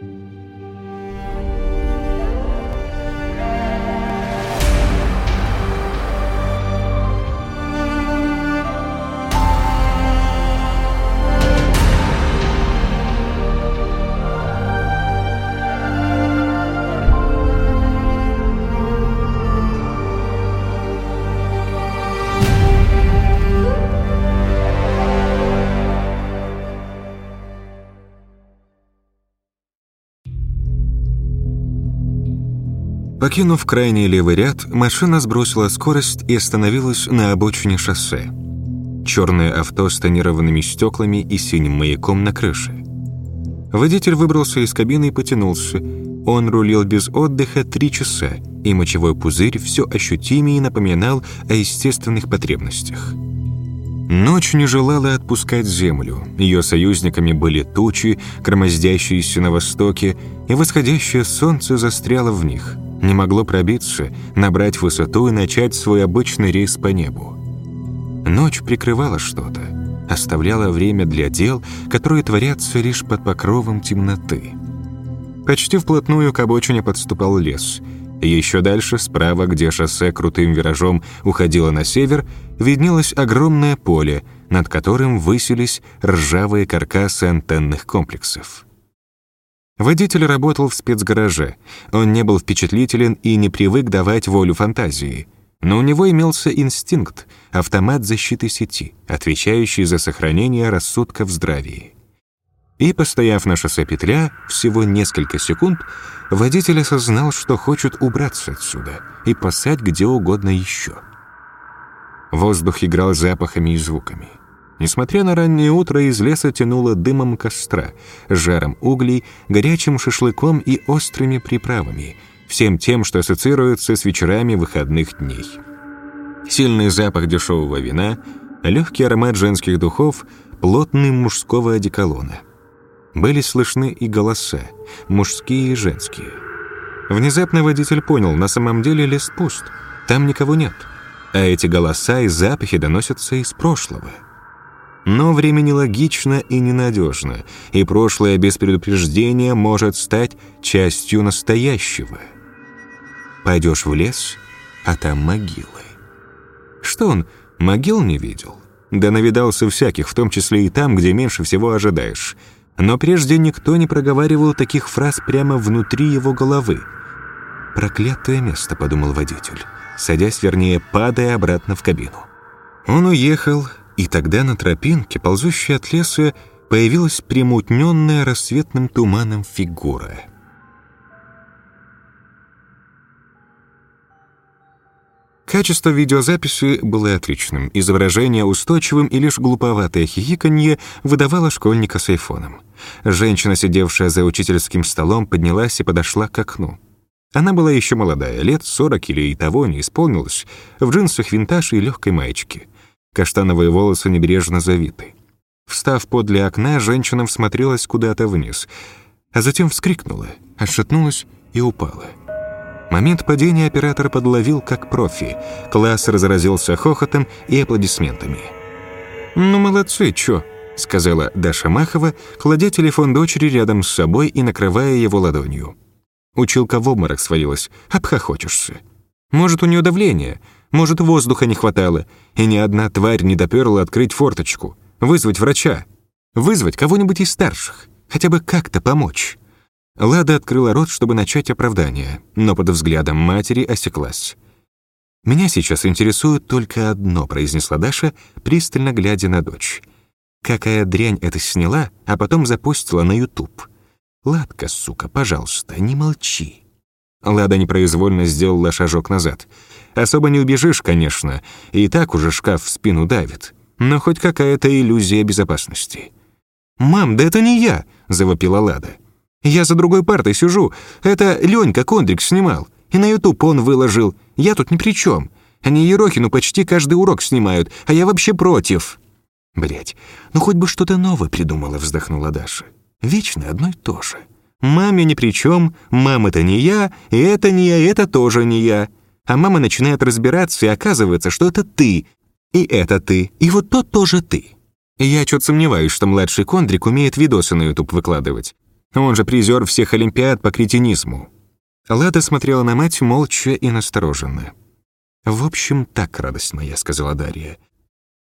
Música Покинув крайний левый ряд, машина сбросила скорость и остановилась на обочине шоссе. Черное авто с тонированными стеклами и синим маяком на крыше. Водитель выбрался из кабины и потянулся. Он рулил без отдыха три часа, и мочевой пузырь все ощутимее напоминал о естественных потребностях. Ночь не желала отпускать землю. Ее союзниками были тучи, громоздящиеся на востоке, и восходящее солнце застряло в них – не могло пробиться, набрать высоту и начать свой обычный рейс по небу. Ночь прикрывала что-то, оставляла время для дел, которые творятся лишь под покровом темноты. Почти вплотную к обочине подступал лес. Еще дальше, справа, где шоссе крутым виражом уходило на север, виднелось огромное поле, над которым высились ржавые каркасы антенных комплексов. Водитель работал в спецгараже. Он не был впечатлителен и не привык давать волю фантазии. Но у него имелся инстинкт, автомат защиты сети, отвечающий за сохранение рассудка в здравии. И, постояв на шоссе петля всего несколько секунд, водитель осознал, что хочет убраться отсюда и посадь где угодно еще. Воздух играл запахами и звуками. Несмотря на раннее утро, из леса тянуло дымом костра, жаром углей, горячим шашлыком и острыми приправами, всем тем, что ассоциируется с вечерами выходных дней. Сильный запах дешевого вина, легкий аромат женских духов, плотный мужского одеколона. Были слышны и голоса, мужские и женские. Внезапно водитель понял, на самом деле лес пуст, там никого нет. А эти голоса и запахи доносятся из прошлого — но время нелогично и ненадежно, и прошлое без предупреждения может стать частью настоящего. Пойдешь в лес, а там могилы. Что он, могил не видел? Да навидался всяких, в том числе и там, где меньше всего ожидаешь. Но прежде никто не проговаривал таких фраз прямо внутри его головы. «Проклятое место», — подумал водитель, садясь, вернее, падая обратно в кабину. Он уехал, и тогда на тропинке, ползущей от леса, появилась примутненная рассветным туманом фигура. Качество видеозаписи было отличным, изображение устойчивым, и лишь глуповатое хихиканье выдавало школьника с айфоном. Женщина, сидевшая за учительским столом, поднялась и подошла к окну. Она была еще молодая, лет сорок или и того не исполнилось, в джинсах винтаж и легкой маечке. Каштановые волосы небрежно завиты. Встав подле окна, женщина всмотрелась куда-то вниз, а затем вскрикнула, отшатнулась и упала. Момент падения оператор подловил как профи. Класс разразился хохотом и аплодисментами. «Ну, молодцы, чё?» — сказала Даша Махова, кладя телефон дочери рядом с собой и накрывая его ладонью. Училка в обморок свалилась, обхохочешься. «Может, у нее давление? Может, воздуха не хватало, и ни одна тварь не доперла открыть форточку, вызвать врача, вызвать кого-нибудь из старших, хотя бы как-то помочь. Лада открыла рот, чтобы начать оправдание, но под взглядом матери осеклась. «Меня сейчас интересует только одно», — произнесла Даша, пристально глядя на дочь. «Какая дрянь это сняла, а потом запустила на YouTube. Ладка, сука, пожалуйста, не молчи». Лада непроизвольно сделала шажок назад — Особо не убежишь, конечно, и так уже шкаф в спину давит. Но хоть какая-то иллюзия безопасности. «Мам, да это не я!» — завопила Лада. «Я за другой партой сижу. Это Ленька Кондрик снимал. И на Ютуб он выложил. Я тут ни при чем. Они Ерохину почти каждый урок снимают, а я вообще против». Блять, ну хоть бы что-то новое придумала», — вздохнула Даша. «Вечно одно и то же. Маме ни при чем, мам это не я, и это не я, это тоже не я а мама начинает разбираться, и оказывается, что это ты, и это ты, и вот тот тоже ты. Я что-то сомневаюсь, что младший Кондрик умеет видосы на YouTube выкладывать. Он же призер всех олимпиад по кретинизму». Лада смотрела на мать молча и настороженно. «В общем, так, радость моя», — сказала Дарья.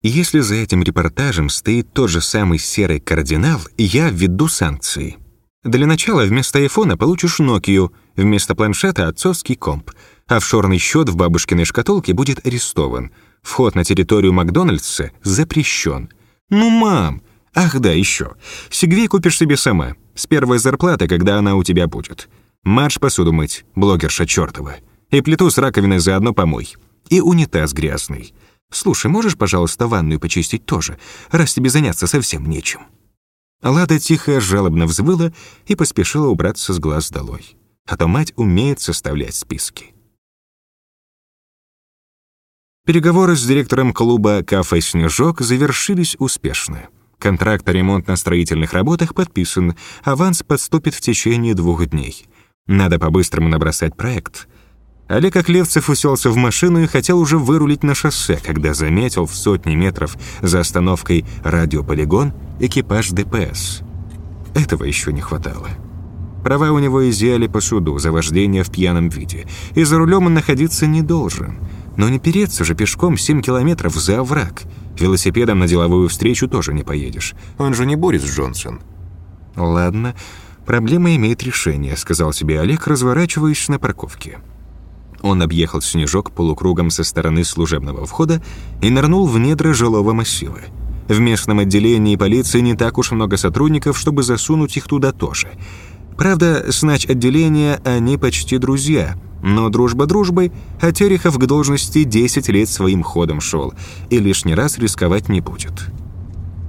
«Если за этим репортажем стоит тот же самый серый кардинал, я введу санкции. Для начала вместо айфона получишь Nokia, вместо планшета — отцовский комп, офшорный счет в бабушкиной шкатулке будет арестован, вход на территорию Макдональдса запрещен. Ну, мам! Ах да, еще. Сигвей купишь себе сама, с первой зарплаты, когда она у тебя будет. Марш посуду мыть, блогерша чертова. И плиту с раковиной заодно помой. И унитаз грязный. Слушай, можешь, пожалуйста, ванную почистить тоже, раз тебе заняться совсем нечем?» Лада тихо, жалобно взвыла и поспешила убраться с глаз долой. А то мать умеет составлять списки. Переговоры с директором клуба «Кафе Снежок» завершились успешно. Контракт о ремонтно-строительных работах подписан, аванс подступит в течение двух дней. Надо по-быстрому набросать проект. Олег Оклевцев уселся в машину и хотел уже вырулить на шоссе, когда заметил в сотни метров за остановкой радиополигон экипаж ДПС. Этого еще не хватало. Права у него изъяли по суду за вождение в пьяном виде, и за рулем он находиться не должен. Но не переться же пешком 7 километров за овраг. Велосипедом на деловую встречу тоже не поедешь. Он же не Борис Джонсон. Ладно, проблема имеет решение, сказал себе Олег, разворачиваясь на парковке. Он объехал снежок полукругом со стороны служебного входа и нырнул в недра жилого массива. В местном отделении полиции не так уж много сотрудников, чтобы засунуть их туда тоже. Правда, с отделения они почти друзья, но дружба дружбой, а Терехов к должности 10 лет своим ходом шел и лишний раз рисковать не будет.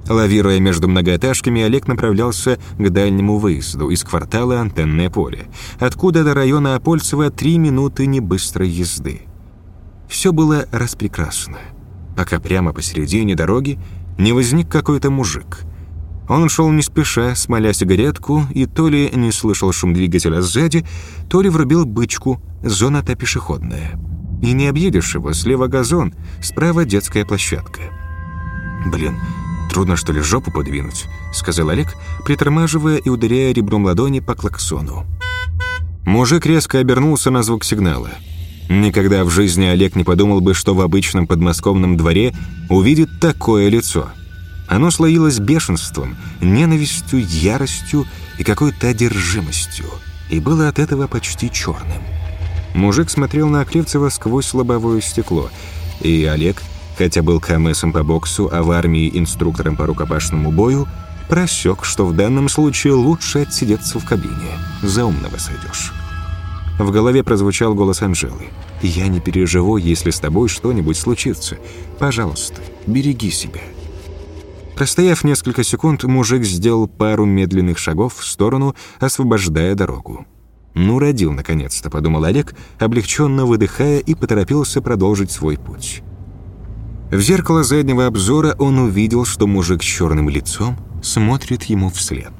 Лавируя между многоэтажками, Олег направлялся к дальнему выезду из квартала Антенное поле, откуда до района Апольцева три минуты небыстрой езды. Все было распрекрасно, пока прямо посередине дороги не возник какой-то мужик. Он шел не спеша, смоля сигаретку, и то ли не слышал шум двигателя сзади, то ли врубил бычку, зона-то пешеходная. И не объедешь его, слева газон, справа детская площадка. Блин, «Трудно, что ли, жопу подвинуть?» — сказал Олег, притормаживая и ударяя ребром ладони по клаксону. Мужик резко обернулся на звук сигнала. Никогда в жизни Олег не подумал бы, что в обычном подмосковном дворе увидит такое лицо. Оно слоилось бешенством, ненавистью, яростью и какой-то одержимостью, и было от этого почти черным. Мужик смотрел на Оклевцева сквозь лобовое стекло, и Олег хотя был КМСом по боксу, а в армии инструктором по рукопашному бою, просек, что в данном случае лучше отсидеться в кабине. За умного сойдешь. В голове прозвучал голос Анжелы. «Я не переживу, если с тобой что-нибудь случится. Пожалуйста, береги себя». Простояв несколько секунд, мужик сделал пару медленных шагов в сторону, освобождая дорогу. «Ну, родил, наконец-то», — подумал Олег, облегченно выдыхая и поторопился продолжить свой путь. В зеркало заднего обзора он увидел, что мужик с черным лицом смотрит ему вслед.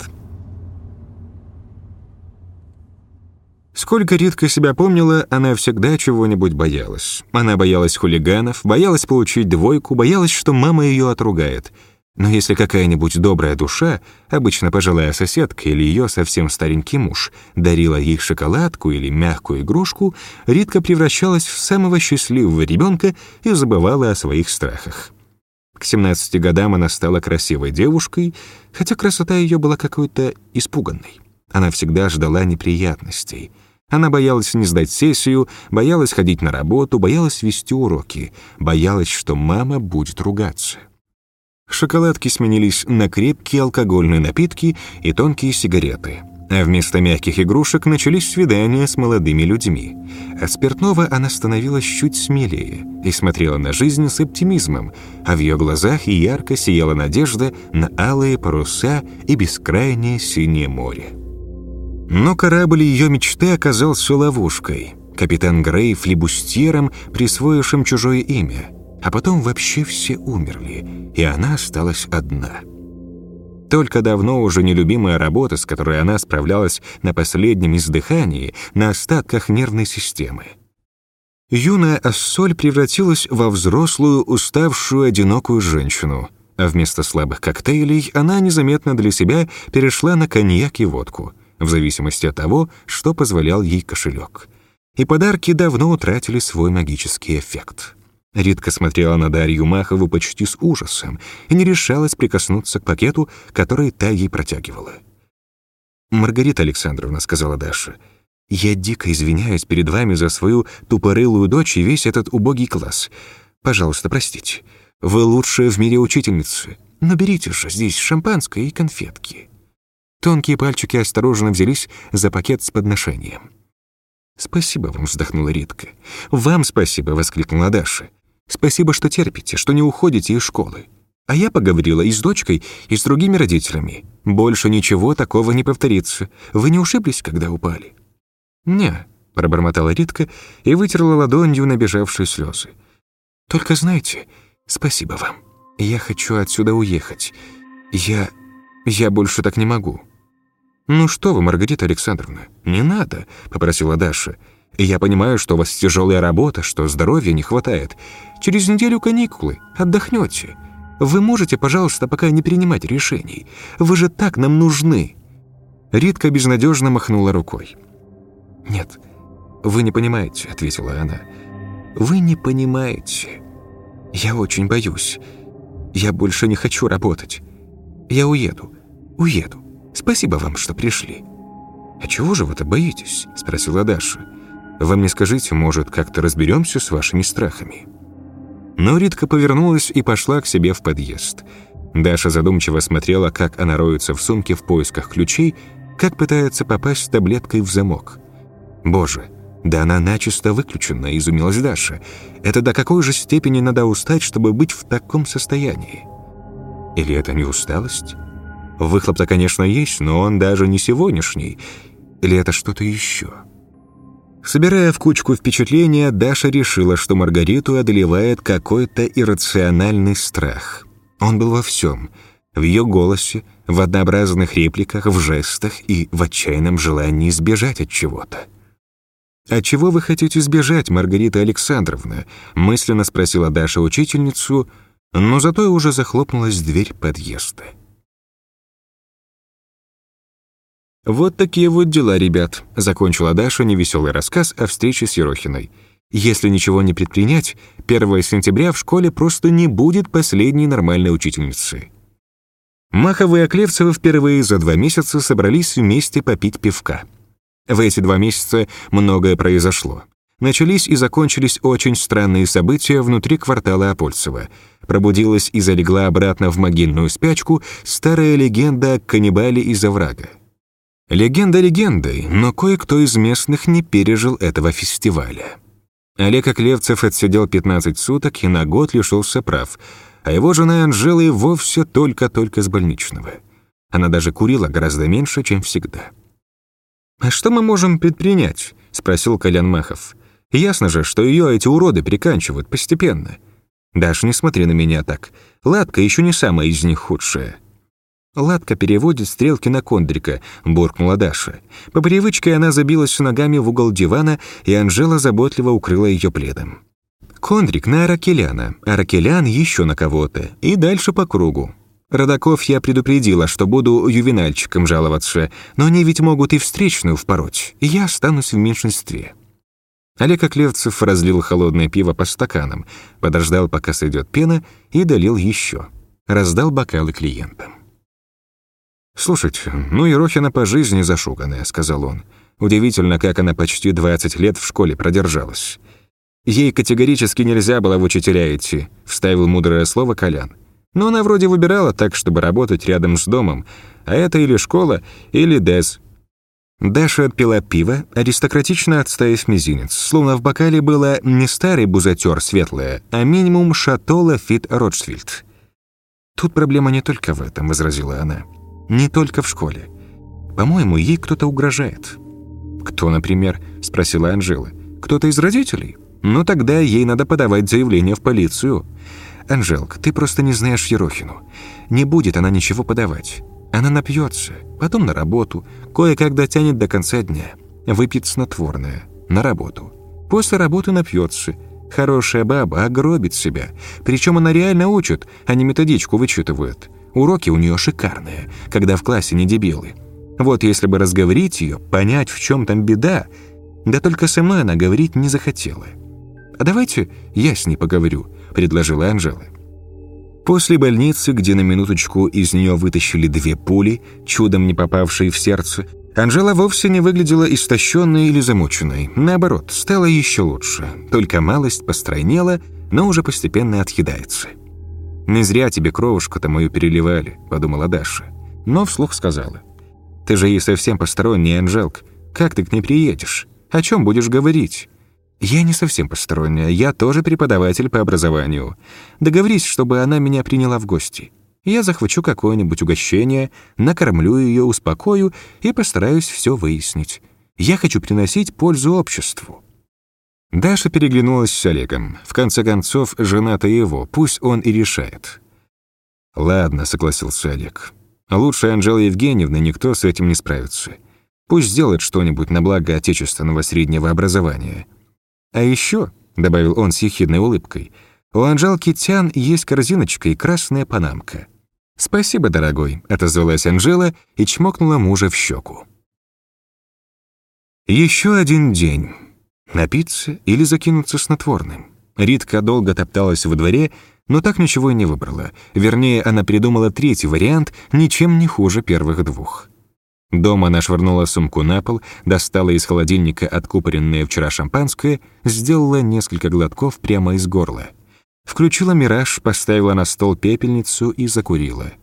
Сколько Ритка себя помнила, она всегда чего-нибудь боялась. Она боялась хулиганов, боялась получить двойку, боялась, что мама ее отругает — но если какая-нибудь добрая душа, обычно пожилая соседка или ее совсем старенький муж, дарила ей шоколадку или мягкую игрушку, Ритка превращалась в самого счастливого ребенка и забывала о своих страхах. К 17 годам она стала красивой девушкой, хотя красота ее была какой-то испуганной. Она всегда ждала неприятностей. Она боялась не сдать сессию, боялась ходить на работу, боялась вести уроки, боялась, что мама будет ругаться. Шоколадки сменились на крепкие алкогольные напитки и тонкие сигареты. А вместо мягких игрушек начались свидания с молодыми людьми. От спиртного она становилась чуть смелее и смотрела на жизнь с оптимизмом, а в ее глазах ярко сияла надежда на алые паруса и бескрайнее синее море. Но корабль ее мечты оказался ловушкой. Капитан Грей флибустьером, присвоившим чужое имя — а потом вообще все умерли, и она осталась одна. Только давно уже нелюбимая работа, с которой она справлялась на последнем издыхании, на остатках нервной системы. Юная Ассоль превратилась во взрослую, уставшую, одинокую женщину, а вместо слабых коктейлей она незаметно для себя перешла на коньяк и водку — в зависимости от того, что позволял ей кошелек. И подарки давно утратили свой магический эффект. Ритка смотрела на Дарью Махову почти с ужасом и не решалась прикоснуться к пакету, который та ей протягивала. «Маргарита Александровна», — сказала Даша, — «я дико извиняюсь перед вами за свою тупорылую дочь и весь этот убогий класс. Пожалуйста, простите. Вы лучшая в мире учительница. Но берите же здесь шампанское и конфетки». Тонкие пальчики осторожно взялись за пакет с подношением. «Спасибо вам», — вздохнула Ритка. «Вам спасибо», — воскликнула Даша. Спасибо, что терпите, что не уходите из школы. А я поговорила и с дочкой, и с другими родителями. Больше ничего такого не повторится. Вы не ушиблись, когда упали?» «Не», — пробормотала Ритка и вытерла ладонью набежавшие слезы. «Только знаете, спасибо вам. Я хочу отсюда уехать. Я... я больше так не могу». «Ну что вы, Маргарита Александровна, не надо», — попросила Даша. Я понимаю, что у вас тяжелая работа, что здоровья не хватает. Через неделю каникулы. Отдохнете. Вы можете, пожалуйста, пока не принимать решений. Вы же так нам нужны». Ритка безнадежно махнула рукой. «Нет, вы не понимаете», — ответила она. «Вы не понимаете. Я очень боюсь. Я больше не хочу работать. Я уеду. Уеду. Спасибо вам, что пришли». «А чего же вы-то боитесь?» — спросила Даша. Вы мне скажите, может, как-то разберемся с вашими страхами?» Но Ритка повернулась и пошла к себе в подъезд. Даша задумчиво смотрела, как она роется в сумке в поисках ключей, как пытается попасть с таблеткой в замок. «Боже, да она начисто выключена», — изумилась Даша. «Это до какой же степени надо устать, чтобы быть в таком состоянии?» Или это не усталость? Выхлоп-то, конечно, есть, но он даже не сегодняшний. Или это что-то еще?» Собирая в кучку впечатления, Даша решила, что Маргариту одолевает какой-то иррациональный страх. Он был во всем — в ее голосе, в однообразных репликах, в жестах и в отчаянном желании избежать от чего-то. «А чего вы хотите избежать, Маргарита Александровна?» — мысленно спросила Даша учительницу, но зато уже захлопнулась дверь подъезда. «Вот такие вот дела, ребят», — закончила Даша невеселый рассказ о встрече с Ерохиной. «Если ничего не предпринять, 1 сентября в школе просто не будет последней нормальной учительницы». Маховы и Оклевцевы впервые за два месяца собрались вместе попить пивка. В эти два месяца многое произошло. Начались и закончились очень странные события внутри квартала Апольцева. Пробудилась и залегла обратно в могильную спячку старая легенда о каннибале из оврага. Легенда легендой, но кое-кто из местных не пережил этого фестиваля. Олег Оклевцев отсидел 15 суток и на год лишился прав, а его жена Анжела и вовсе только-только с больничного. Она даже курила гораздо меньше, чем всегда. «А что мы можем предпринять?» — спросил Колян Махов. «Ясно же, что ее эти уроды приканчивают постепенно. Даш, не смотри на меня так. Ладка еще не самая из них худшая. Ладка переводит стрелки на Кондрика, буркнула Даша. По привычке она забилась ногами в угол дивана, и Анжела заботливо укрыла ее пледом. Кондрик на Аракеляна, Аракелян еще на кого-то, и дальше по кругу. Родаков я предупредила, что буду ювенальчиком жаловаться, но они ведь могут и встречную впороть, и я останусь в меньшинстве. Олег Оклевцев разлил холодное пиво по стаканам, подождал, пока сойдет пена, и долил еще. Раздал бокалы клиентам. «Слушайте, ну Ерохина по жизни зашуганная», — сказал он. «Удивительно, как она почти 20 лет в школе продержалась». «Ей категорически нельзя было в учителя идти», — вставил мудрое слово Колян. «Но она вроде выбирала так, чтобы работать рядом с домом, а это или школа, или ДЭС». Даша отпила пиво, аристократично отставив мизинец, словно в бокале было не старый бузатер светлое, а минимум шато Лафит Ротшильд. «Тут проблема не только в этом», — возразила она. Не только в школе. По-моему, ей кто-то угрожает. «Кто, например?» — спросила Анжела. «Кто-то из родителей? Ну, тогда ей надо подавать заявление в полицию». «Анжелка, ты просто не знаешь Ерохину. Не будет она ничего подавать. Она напьется, потом на работу, кое-как дотянет до конца дня, выпьет снотворное, на работу. После работы напьется. Хорошая баба огробит себя. Причем она реально учит, а не методичку вычитывает. Уроки у нее шикарные, когда в классе не дебилы. Вот если бы разговорить ее, понять, в чем там беда, да только со мной она говорить не захотела. «А давайте я с ней поговорю», — предложила Анжела. После больницы, где на минуточку из нее вытащили две пули, чудом не попавшие в сердце, Анжела вовсе не выглядела истощенной или замученной. Наоборот, стала еще лучше. Только малость постройнела, но уже постепенно отъедается. «Не зря тебе кровушку-то мою переливали», — подумала Даша. Но вслух сказала. «Ты же ей совсем посторонняя, Анжелка. Как ты к ней приедешь? О чем будешь говорить?» «Я не совсем посторонняя, я тоже преподаватель по образованию. Договорись, чтобы она меня приняла в гости. Я захвачу какое-нибудь угощение, накормлю ее, успокою и постараюсь все выяснить. Я хочу приносить пользу обществу». Даша переглянулась с Олегом. В конце концов, жена-то его, пусть он и решает. «Ладно», — согласился Олег. «Лучше Анжелы Евгеньевны никто с этим не справится. Пусть сделает что-нибудь на благо отечественного среднего образования». «А еще», — добавил он с ехидной улыбкой, «у Анжелки Тян есть корзиночка и красная панамка». «Спасибо, дорогой», — отозвалась Анжела и чмокнула мужа в щеку. Еще один день. Напиться или закинуться снотворным. Ритка долго топталась во дворе, но так ничего и не выбрала. Вернее, она придумала третий вариант, ничем не хуже первых двух. Дома она швырнула сумку на пол, достала из холодильника откупоренное вчера шампанское, сделала несколько глотков прямо из горла. Включила «Мираж», поставила на стол пепельницу и закурила.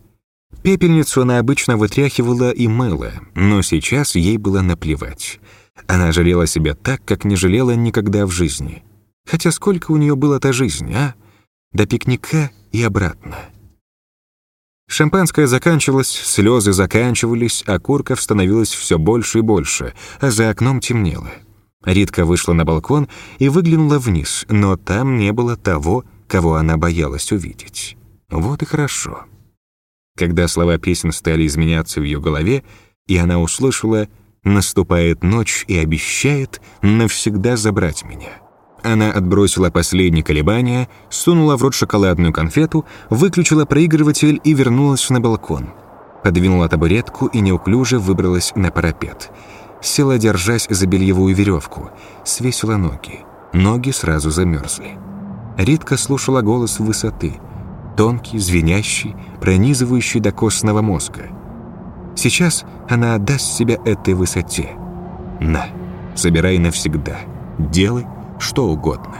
Пепельницу она обычно вытряхивала и мыла, но сейчас ей было наплевать. Она жалела себя так, как не жалела никогда в жизни. Хотя сколько у нее было-то жизни, а? До пикника и обратно. Шампанское заканчивалось, слезы заканчивались, а курков становилось все больше и больше, а за окном темнело. Ритка вышла на балкон и выглянула вниз, но там не было того, кого она боялась увидеть. Вот и хорошо. Когда слова песен стали изменяться в ее голове, и она услышала «Наступает ночь и обещает навсегда забрать меня». Она отбросила последние колебания, сунула в рот шоколадную конфету, выключила проигрыватель и вернулась на балкон. Подвинула табуретку и неуклюже выбралась на парапет. Села, держась за бельевую веревку, свесила ноги. Ноги сразу замерзли. Ритка слушала голос высоты, тонкий, звенящий, пронизывающий до костного мозга. Сейчас она отдаст себя этой высоте. На, забирай навсегда, делай, что угодно.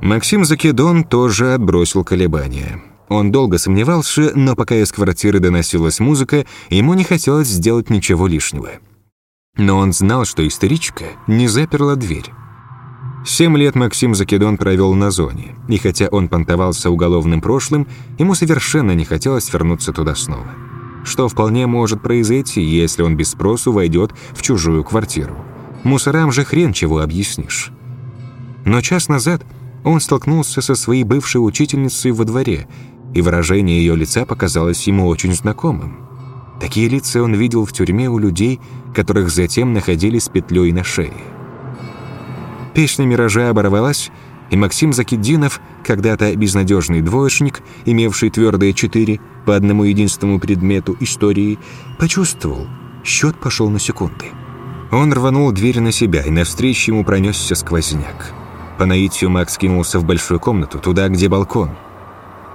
Максим Закидон тоже отбросил колебания. Он долго сомневался, но пока из квартиры доносилась музыка, ему не хотелось сделать ничего лишнего. Но он знал, что истеричка не заперла дверь. Семь лет Максим Закидон провел на зоне, и хотя он понтовался уголовным прошлым, ему совершенно не хотелось вернуться туда снова. Что вполне может произойти, если он без спросу войдет в чужую квартиру. Мусорам же хрен чего объяснишь. Но час назад он столкнулся со своей бывшей учительницей во дворе, и выражение ее лица показалось ему очень знакомым. Такие лица он видел в тюрьме у людей, которых затем находили с петлей на шее. Песня «Миража» оборвалась, и Максим Закиддинов, когда-то безнадежный двоечник, имевший твердые четыре по одному единственному предмету истории, почувствовал, счет пошел на секунды. Он рванул дверь на себя, и навстречу ему пронесся сквозняк. По наитию Макс кинулся в большую комнату, туда, где балкон.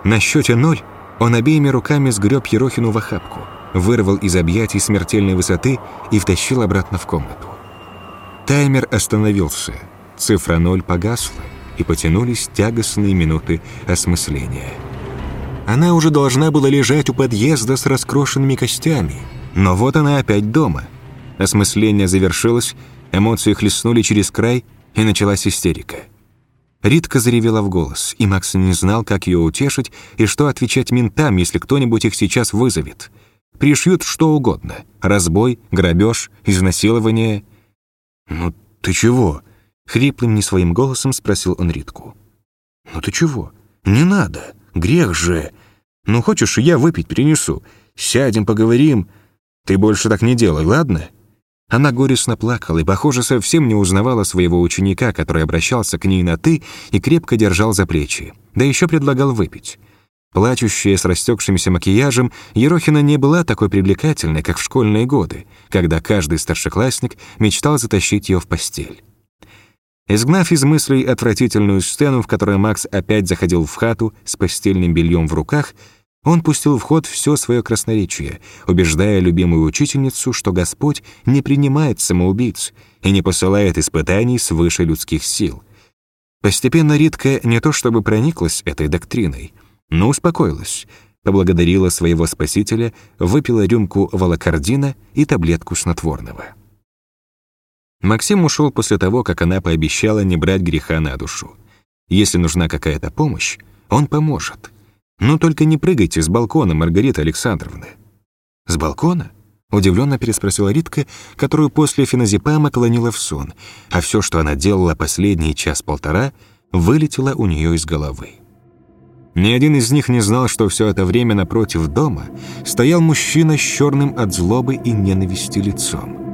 На счете ноль он обеими руками сгреб Ерохину в охапку, вырвал из объятий смертельной высоты и втащил обратно в комнату. Таймер остановился, цифра ноль погасла, и потянулись тягостные минуты осмысления. Она уже должна была лежать у подъезда с раскрошенными костями, но вот она опять дома — Осмысление завершилось, эмоции хлестнули через край, и началась истерика. Ритка заревела в голос, и Макс не знал, как ее утешить и что отвечать ментам, если кто-нибудь их сейчас вызовет. Пришьют что угодно — разбой, грабеж, изнасилование. «Ну ты чего?» — хриплым не своим голосом спросил он Ритку. «Ну ты чего? Не надо, грех же. Ну хочешь, я выпить принесу. Сядем, поговорим. Ты больше так не делай, ладно?» Она горестно плакала и, похоже, совсем не узнавала своего ученика, который обращался к ней на «ты» и крепко держал за плечи, да еще предлагал выпить. Плачущая с растекшимся макияжем, Ерохина не была такой привлекательной, как в школьные годы, когда каждый старшеклассник мечтал затащить ее в постель. Изгнав из мыслей отвратительную сцену, в которой Макс опять заходил в хату с постельным бельем в руках, он пустил в ход все свое красноречие, убеждая любимую учительницу, что Господь не принимает самоубийц и не посылает испытаний свыше людских сил. Постепенно Ритка не то чтобы прониклась этой доктриной, но успокоилась, поблагодарила своего спасителя, выпила рюмку волокордина и таблетку снотворного. Максим ушел после того, как она пообещала не брать греха на душу. Если нужна какая-то помощь, он поможет. Но только не прыгайте с балкона, Маргарита Александровна. С балкона? Удивленно переспросила Ритка, которую после феназепама клонила в сон, а все, что она делала последний час-полтора, вылетело у нее из головы. Ни один из них не знал, что все это время напротив дома стоял мужчина с черным от злобы и ненависти лицом.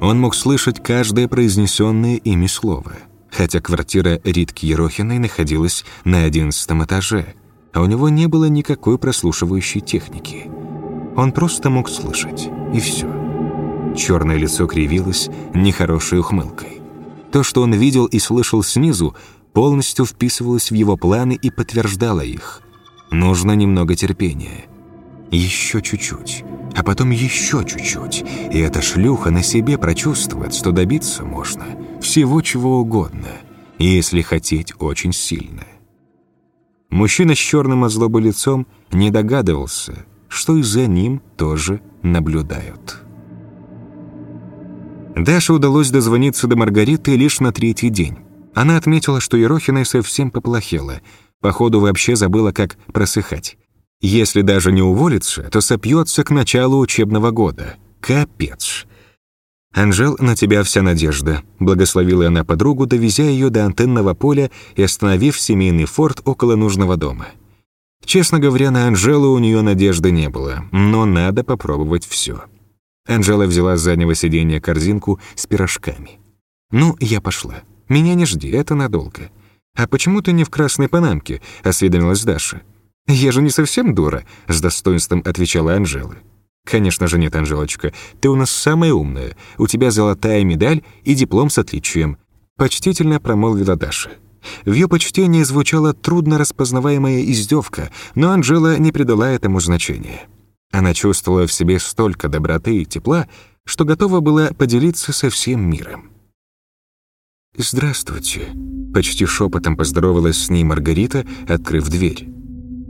Он мог слышать каждое произнесенное ими слово, хотя квартира Ритки Ерохиной находилась на одиннадцатом этаже, а у него не было никакой прослушивающей техники. Он просто мог слышать, и все. Черное лицо кривилось нехорошей ухмылкой. То, что он видел и слышал снизу, полностью вписывалось в его планы и подтверждало их. Нужно немного терпения. Еще чуть-чуть а потом еще чуть-чуть, и эта шлюха на себе прочувствует, что добиться можно всего чего угодно, если хотеть очень сильно. Мужчина с черным озлобой лицом не догадывался, что и за ним тоже наблюдают. Даше удалось дозвониться до Маргариты лишь на третий день. Она отметила, что Ерохиной совсем поплохело, походу вообще забыла, как просыхать. Если даже не уволится, то сопьется к началу учебного года. Капец. «Анжел, на тебя вся надежда», — благословила она подругу, довезя ее до антенного поля и остановив семейный форт около нужного дома. Честно говоря, на Анжелу у нее надежды не было, но надо попробовать все. Анжела взяла с заднего сиденья корзинку с пирожками. «Ну, я пошла. Меня не жди, это надолго». «А почему ты не в красной панамке?» — осведомилась Даша. «Я же не совсем дура», — с достоинством отвечала Анжела. «Конечно же нет, Анжелочка. Ты у нас самая умная. У тебя золотая медаль и диплом с отличием», — почтительно промолвила Даша. В ее почтении звучала трудно распознаваемая издевка, но Анжела не придала этому значения. Она чувствовала в себе столько доброты и тепла, что готова была поделиться со всем миром. «Здравствуйте», — почти шепотом поздоровалась с ней Маргарита, открыв дверь.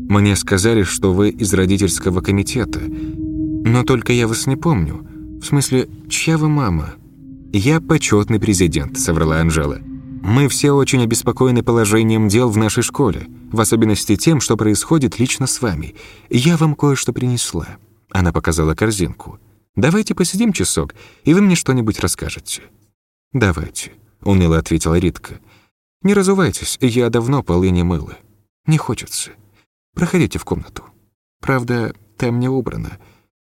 Мне сказали, что вы из родительского комитета. Но только я вас не помню. В смысле, чья вы мама?» «Я почетный президент», — соврала Анжела. «Мы все очень обеспокоены положением дел в нашей школе, в особенности тем, что происходит лично с вами. Я вам кое-что принесла». Она показала корзинку. «Давайте посидим часок, и вы мне что-нибудь расскажете». «Давайте», — уныло ответила Ритка. «Не разувайтесь, я давно полы не мыла. Не хочется». Проходите в комнату. Правда, там не убрано.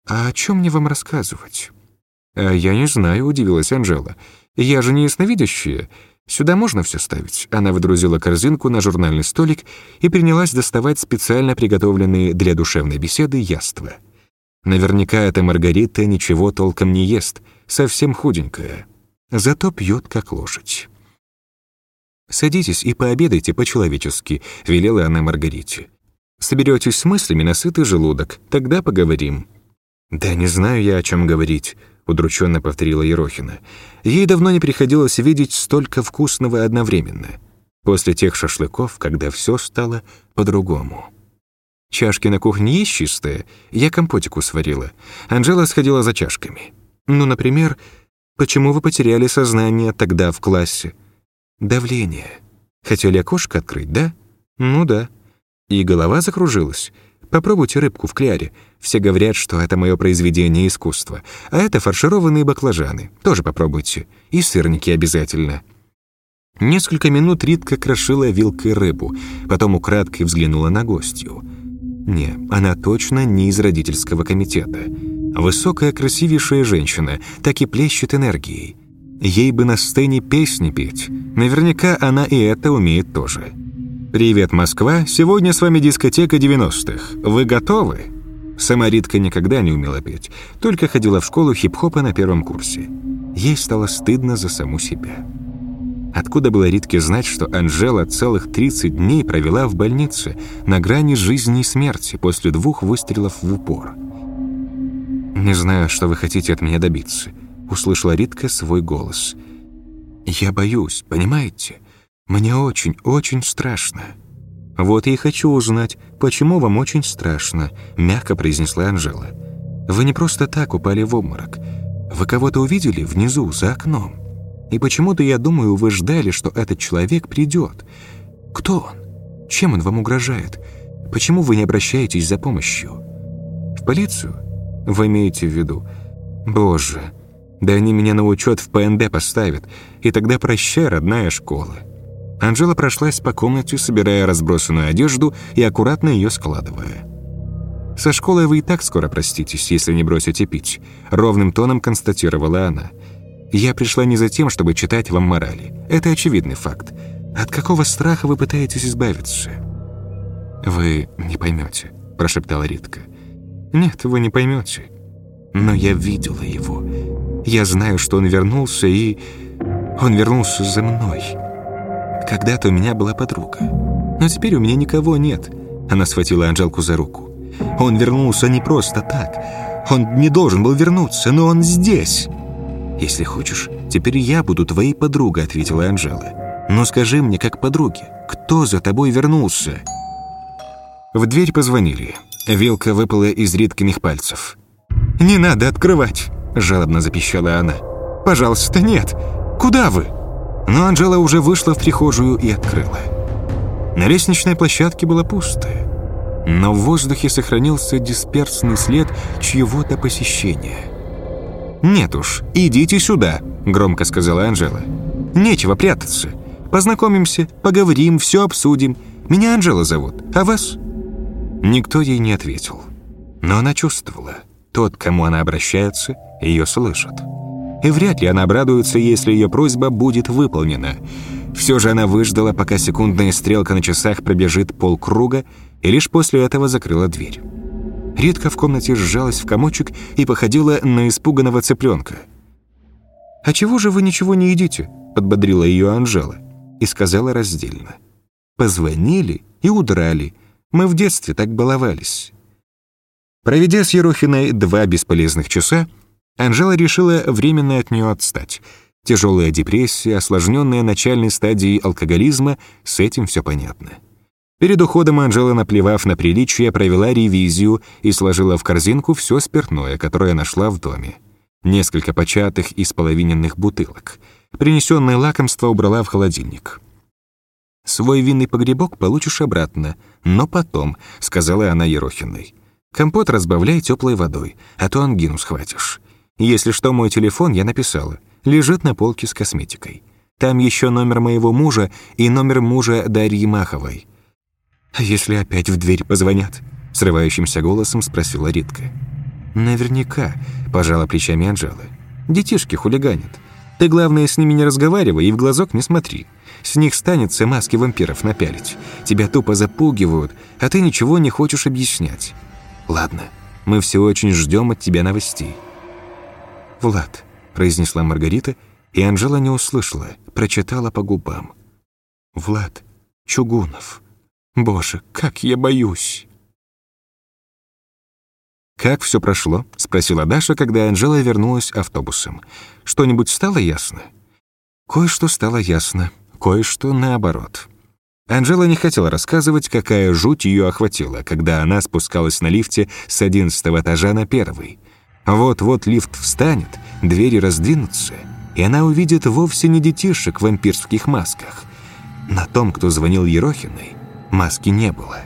А о чем мне вам рассказывать?» «А я не знаю», — удивилась Анжела. «Я же не ясновидящая. Сюда можно все ставить». Она выдрузила корзинку на журнальный столик и принялась доставать специально приготовленные для душевной беседы яства. Наверняка эта Маргарита ничего толком не ест, совсем худенькая. Зато пьет как лошадь. «Садитесь и пообедайте по-человечески», — велела она Маргарите. Соберетесь с мыслями на сытый желудок, тогда поговорим». «Да не знаю я, о чем говорить», — удрученно повторила Ерохина. Ей давно не приходилось видеть столько вкусного одновременно. После тех шашлыков, когда все стало по-другому. «Чашки на кухне есть чистые? Я компотику сварила. Анжела сходила за чашками. Ну, например, почему вы потеряли сознание тогда в классе? Давление. Хотели окошко открыть, да? Ну да. И голова закружилась. Попробуйте рыбку в кляре. Все говорят, что это мое произведение искусства. А это фаршированные баклажаны. Тоже попробуйте. И сырники обязательно. Несколько минут Ритка крошила вилкой рыбу, потом украдкой взглянула на гостью. Не, она точно не из родительского комитета. Высокая, красивейшая женщина, так и плещет энергией. Ей бы на сцене песни петь. Наверняка она и это умеет тоже. «Привет, Москва! Сегодня с вами дискотека 90-х. Вы готовы?» Сама Ритка никогда не умела петь, только ходила в школу хип-хопа на первом курсе. Ей стало стыдно за саму себя. Откуда было Ритке знать, что Анжела целых 30 дней провела в больнице на грани жизни и смерти после двух выстрелов в упор? «Не знаю, что вы хотите от меня добиться», — услышала Ритка свой голос. «Я боюсь, понимаете? Мне очень, очень страшно». «Вот и хочу узнать, почему вам очень страшно», — мягко произнесла Анжела. «Вы не просто так упали в обморок. Вы кого-то увидели внизу, за окном. И почему-то, я думаю, вы ждали, что этот человек придет. Кто он? Чем он вам угрожает? Почему вы не обращаетесь за помощью? В полицию? Вы имеете в виду? Боже, да они меня на учет в ПНД поставят, и тогда прощай, родная школа». Анжела прошлась по комнате, собирая разбросанную одежду и аккуратно ее складывая. «Со школой вы и так скоро проститесь, если не бросите пить», — ровным тоном констатировала она. «Я пришла не за тем, чтобы читать вам морали. Это очевидный факт. От какого страха вы пытаетесь избавиться?» «Вы не поймете», — прошептала Ритка. «Нет, вы не поймете. Но я видела его. Я знаю, что он вернулся, и... Он вернулся за мной». Когда-то у меня была подруга. Но теперь у меня никого нет. Она схватила Анжелку за руку. Он вернулся не просто так. Он не должен был вернуться, но он здесь. Если хочешь, теперь я буду твоей подругой, ответила Анжела. Но скажи мне, как подруге, кто за тобой вернулся? В дверь позвонили. Вилка выпала из Риткиных пальцев. «Не надо открывать!» – жалобно запищала она. «Пожалуйста, нет! Куда вы?» Но Анжела уже вышла в прихожую и открыла. На лестничной площадке было пусто, но в воздухе сохранился дисперсный след чьего-то посещения. «Нет уж, идите сюда», — громко сказала Анжела. «Нечего прятаться. Познакомимся, поговорим, все обсудим. Меня Анжела зовут, а вас?» Никто ей не ответил. Но она чувствовала, тот, к кому она обращается, ее слышит и вряд ли она обрадуется, если ее просьба будет выполнена. Все же она выждала, пока секундная стрелка на часах пробежит полкруга, и лишь после этого закрыла дверь. Ритка в комнате сжалась в комочек и походила на испуганного цыпленка. «А чего же вы ничего не едите?» — подбодрила ее Анжела и сказала раздельно. «Позвонили и удрали. Мы в детстве так баловались». Проведя с Ерохиной два бесполезных часа, Анжела решила временно от нее отстать. Тяжелая депрессия, осложненная начальной стадией алкоголизма, с этим все понятно. Перед уходом Анжела, наплевав на приличие, провела ревизию и сложила в корзинку все спиртное, которое нашла в доме. Несколько початых и споловиненных бутылок. Принесенное лакомство убрала в холодильник. «Свой винный погребок получишь обратно, но потом», — сказала она Ерохиной. «Компот разбавляй теплой водой, а то ангину схватишь. Если что, мой телефон я написала. Лежит на полке с косметикой. Там еще номер моего мужа и номер мужа Дарьи Маховой. «А если опять в дверь позвонят?» — срывающимся голосом спросила Ритка. «Наверняка», — пожала плечами Анжела. «Детишки хулиганят. Ты, главное, с ними не разговаривай и в глазок не смотри. С них станется маски вампиров напялить. Тебя тупо запугивают, а ты ничего не хочешь объяснять. Ладно, мы все очень ждем от тебя новостей». «Влад», — произнесла Маргарита, и Анжела не услышала, прочитала по губам. «Влад Чугунов. Боже, как я боюсь!» «Как все прошло?» — спросила Даша, когда Анжела вернулась автобусом. «Что-нибудь стало ясно?» Кое-что стало ясно, кое-что наоборот. Анжела не хотела рассказывать, какая жуть ее охватила, когда она спускалась на лифте с одиннадцатого этажа на первый — вот-вот лифт встанет, двери раздвинутся, и она увидит вовсе не детишек в вампирских масках. На том, кто звонил Ерохиной, маски не было.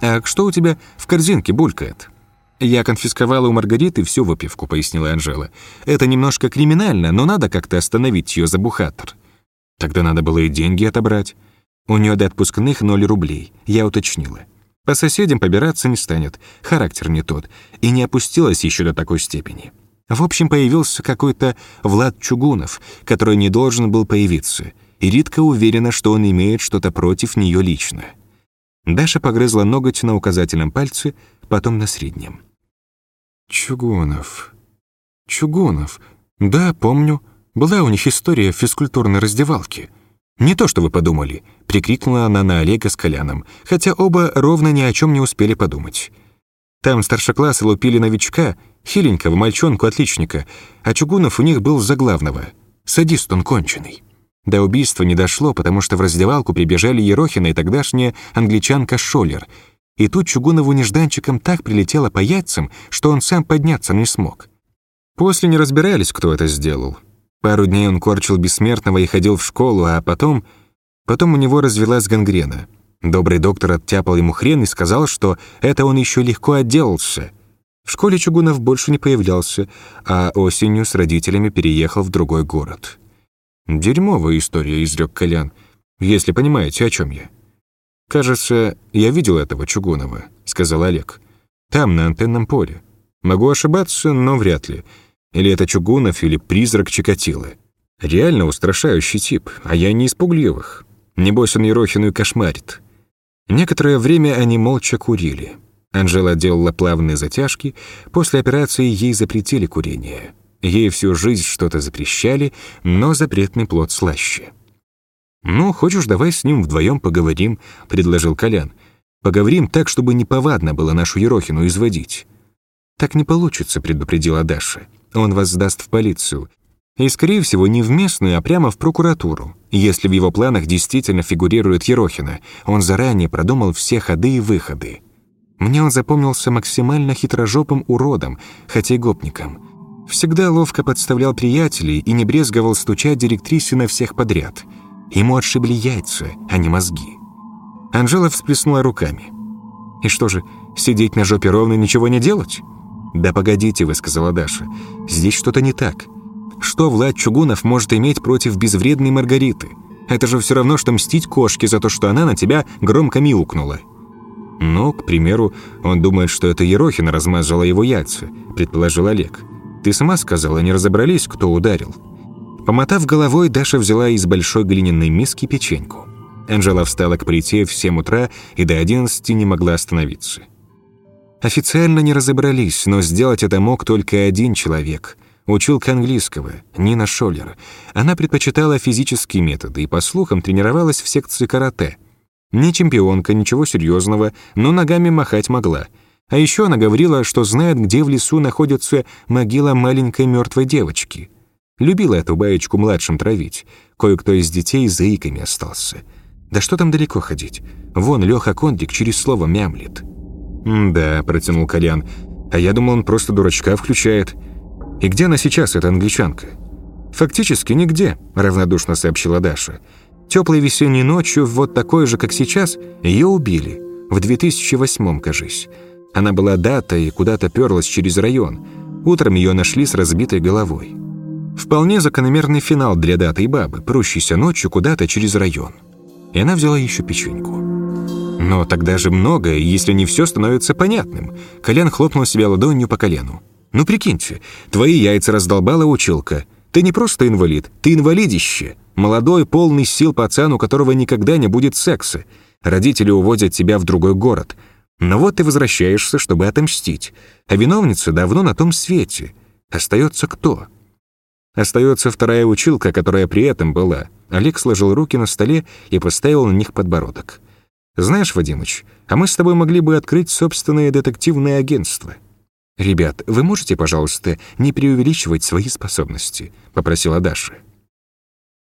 «А что у тебя в корзинке булькает?» «Я конфисковала у Маргариты всю выпивку», — пояснила Анжела. «Это немножко криминально, но надо как-то остановить ее за бухатор». «Тогда надо было и деньги отобрать». «У нее до отпускных ноль рублей», — я уточнила. По соседям побираться не станет, характер не тот, и не опустилась еще до такой степени. В общем, появился какой-то Влад Чугунов, который не должен был появиться, и Ритка уверена, что он имеет что-то против нее лично. Даша погрызла ноготь на указательном пальце, потом на среднем. «Чугунов. Чугунов. Да, помню. Была у них история в физкультурной раздевалке. Не то, что вы подумали», — прикрикнула она на Олега с Коляном, хотя оба ровно ни о чем не успели подумать. Там старшеклассы лупили новичка, хиленького мальчонку-отличника, а Чугунов у них был за главного. Садист он конченый. До убийства не дошло, потому что в раздевалку прибежали Ерохина и тогдашняя англичанка Шолер. И тут Чугунову нежданчиком так прилетело по яйцам, что он сам подняться не смог. После не разбирались, кто это сделал. Пару дней он корчил бессмертного и ходил в школу, а потом... Потом у него развелась гангрена. Добрый доктор оттяпал ему хрен и сказал, что это он еще легко отделался. В школе Чугунов больше не появлялся, а осенью с родителями переехал в другой город. «Дерьмовая история», — изрек Колян, «если понимаете, о чем я». «Кажется, я видел этого Чугунова», — сказал Олег. «Там, на антенном поле. Могу ошибаться, но вряд ли. Или это Чугунов, или призрак Чикатило. Реально устрашающий тип, а я не испугливых. Небось, он Ерохину и кошмарит». Некоторое время они молча курили. Анжела делала плавные затяжки, после операции ей запретили курение. Ей всю жизнь что-то запрещали, но запретный плод слаще. «Ну, хочешь, давай с ним вдвоем поговорим», — предложил Колян. «Поговорим так, чтобы неповадно было нашу Ерохину изводить». «Так не получится», — предупредила Даша. «Он вас сдаст в полицию. И, скорее всего, не в местную, а прямо в прокуратуру. Если в его планах действительно фигурирует Ерохина, он заранее продумал все ходы и выходы. Мне он запомнился максимально хитрожопым уродом, хотя и гопником. Всегда ловко подставлял приятелей и не брезговал стучать директрисе на всех подряд. Ему отшибли яйца, а не мозги. Анжела всплеснула руками. «И что же, сидеть на жопе ровно ничего не делать?» «Да погодите вы», — сказала Даша. «Здесь что-то не так. Что Влад Чугунов может иметь против безвредной Маргариты? Это же все равно, что мстить кошке за то, что она на тебя громко мяукнула». «Ну, к примеру, он думает, что это Ерохина размазала его яйца», — предположил Олег. Ты сама сказала, не разобрались, кто ударил». Помотав головой, Даша взяла из большой глиняной миски печеньку. Анжела встала к плите в 7 утра и до 11 не могла остановиться. Официально не разобрались, но сделать это мог только один человек. Училка английского, Нина Шоллер. Она предпочитала физические методы и, по слухам, тренировалась в секции карате. Не чемпионка, ничего серьезного, но ногами махать могла — а еще она говорила, что знает, где в лесу находится могила маленькой мертвой девочки. Любила эту баечку младшим травить. Кое-кто из детей заиками остался. Да что там далеко ходить? Вон Леха Кондрик через слово мямлит. «Да», — протянул Колян. «А я думал, он просто дурачка включает. И где она сейчас, эта англичанка?» «Фактически нигде», — равнодушно сообщила Даша. «Теплой весенней ночью, вот такой же, как сейчас, ее убили. В 2008-м, кажись. Она была дата и куда-то перлась через район. Утром ее нашли с разбитой головой. Вполне закономерный финал для даты и бабы, прущейся ночью куда-то через район. И она взяла еще печеньку. Но тогда же многое, если не все становится понятным. Колян хлопнул себя ладонью по колену. «Ну прикиньте, твои яйца раздолбала училка. Ты не просто инвалид, ты инвалидище. Молодой, полный сил пацан, у которого никогда не будет секса. Родители уводят тебя в другой город. Но вот ты возвращаешься, чтобы отомстить, а виновница давно на том свете. Остается кто? Остается вторая училка, которая при этом была. Олег сложил руки на столе и поставил на них подбородок. «Знаешь, Вадимыч, а мы с тобой могли бы открыть собственное детективное агентство». «Ребят, вы можете, пожалуйста, не преувеличивать свои способности?» — попросила Даша.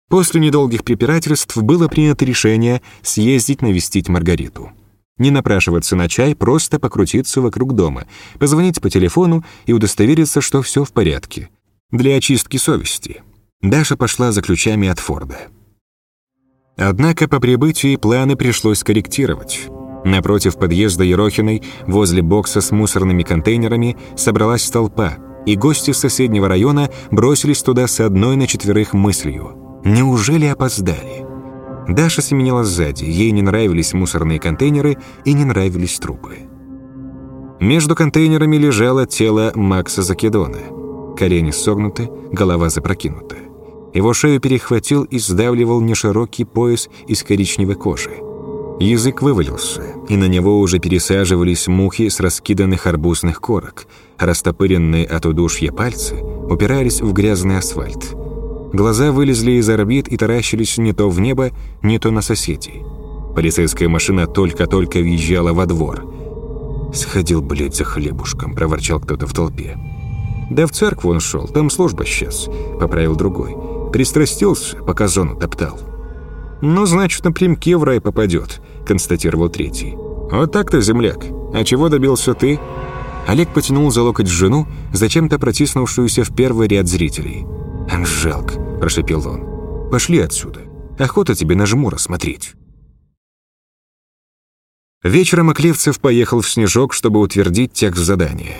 После недолгих препирательств было принято решение съездить навестить Маргариту. Не напрашиваться на чай, просто покрутиться вокруг дома, позвонить по телефону и удостовериться, что все в порядке. Для очистки совести. Даша пошла за ключами от Форда. Однако по прибытии планы пришлось корректировать. Напротив подъезда Ерохиной, возле бокса с мусорными контейнерами, собралась толпа, и гости соседнего района бросились туда с одной на четверых мыслью. Неужели опоздали? Даша семенила сзади, ей не нравились мусорные контейнеры и не нравились трупы. Между контейнерами лежало тело Макса Закедона. Колени согнуты, голова запрокинута. Его шею перехватил и сдавливал неширокий пояс из коричневой кожи. Язык вывалился, и на него уже пересаживались мухи с раскиданных арбузных корок. Растопыренные от удушья пальцы упирались в грязный асфальт. Глаза вылезли из орбит и таращились не то в небо, не то на соседей. Полицейская машина только-только въезжала во двор. «Сходил, блядь, за хлебушком», — проворчал кто-то в толпе. «Да в церкву он шел, там служба сейчас», — поправил другой. «Пристрастился, пока зону топтал». «Ну, значит, напрямки в рай попадет», — констатировал третий. «Вот так-то, земляк. А чего добился ты?» Олег потянул за локоть жену, зачем-то протиснувшуюся в первый ряд зрителей. «Анжелк», — прошепел он, — «пошли отсюда. Охота тебе на жмура смотреть». Вечером Оклевцев поехал в Снежок, чтобы утвердить текст задания.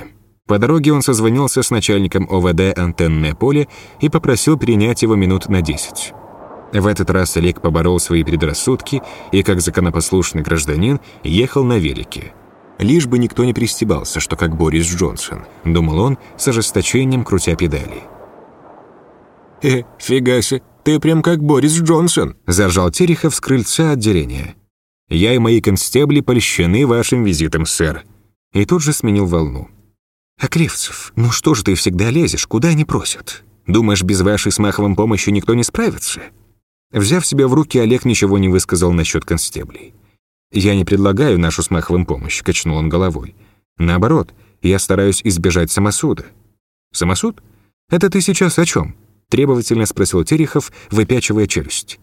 По дороге он созвонился с начальником ОВД «Антенное поле» и попросил принять его минут на 10. В этот раз Олег поборол свои предрассудки и, как законопослушный гражданин, ехал на велике. Лишь бы никто не пристебался, что как Борис Джонсон, думал он, с ожесточением крутя педали. «Э, фига себе, ты прям как Борис Джонсон!» – заржал Терехов с крыльца отделения. «Я и мои констебли польщены вашим визитом, сэр». И тут же сменил волну. «Окривцев, ну что же ты всегда лезешь, куда они просят? Думаешь, без вашей с Маховым помощи никто не справится?» Взяв себя в руки, Олег ничего не высказал насчет констеблей. «Я не предлагаю нашу с Маховым помощь», — качнул он головой. «Наоборот, я стараюсь избежать самосуда». «Самосуд? Это ты сейчас о чем? требовательно спросил Терехов, выпячивая челюсть.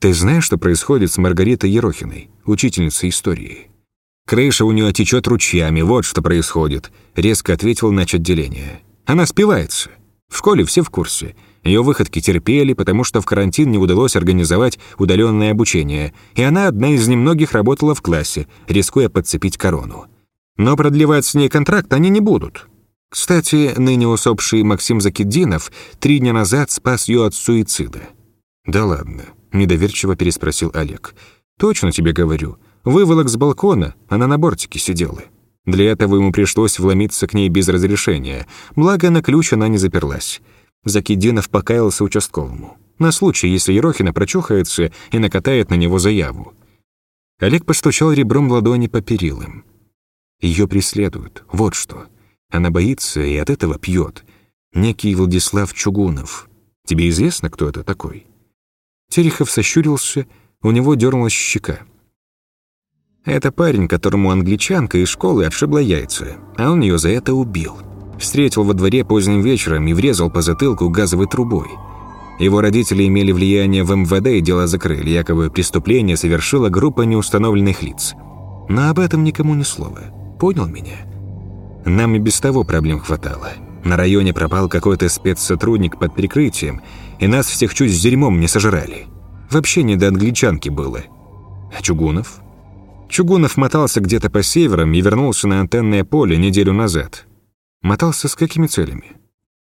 «Ты знаешь, что происходит с Маргаритой Ерохиной, учительницей истории?» «Крыша у нее течет ручьями, вот что происходит», — резко ответил нач отделения. «Она спивается. В школе все в курсе. Ее выходки терпели, потому что в карантин не удалось организовать удаленное обучение, и она одна из немногих работала в классе, рискуя подцепить корону. Но продлевать с ней контракт они не будут. Кстати, ныне усопший Максим Закиддинов три дня назад спас ее от суицида. «Да ладно», — недоверчиво переспросил Олег. «Точно тебе говорю. Выволок с балкона, она на бортике сидела. Для этого ему пришлось вломиться к ней без разрешения, благо на ключ она не заперлась. Закидинов покаялся участковому. На случай, если Ерохина прочухается и накатает на него заяву. Олег постучал ребром ладони по перилам. Ее преследуют, вот что. Она боится и от этого пьет. Некий Владислав Чугунов. Тебе известно, кто это такой? Терехов сощурился, у него дернулась щека. Это парень, которому англичанка из школы отшибла яйца, а он ее за это убил. Встретил во дворе поздним вечером и врезал по затылку газовой трубой. Его родители имели влияние в МВД и дела закрыли, якобы преступление совершила группа неустановленных лиц. Но об этом никому ни слова. Понял меня? Нам и без того проблем хватало. На районе пропал какой-то спецсотрудник под прикрытием, и нас всех чуть с дерьмом не сожрали. Вообще не до англичанки было. А Чугунов? Чугунов мотался где-то по северам и вернулся на антенное поле неделю назад. Мотался с какими целями?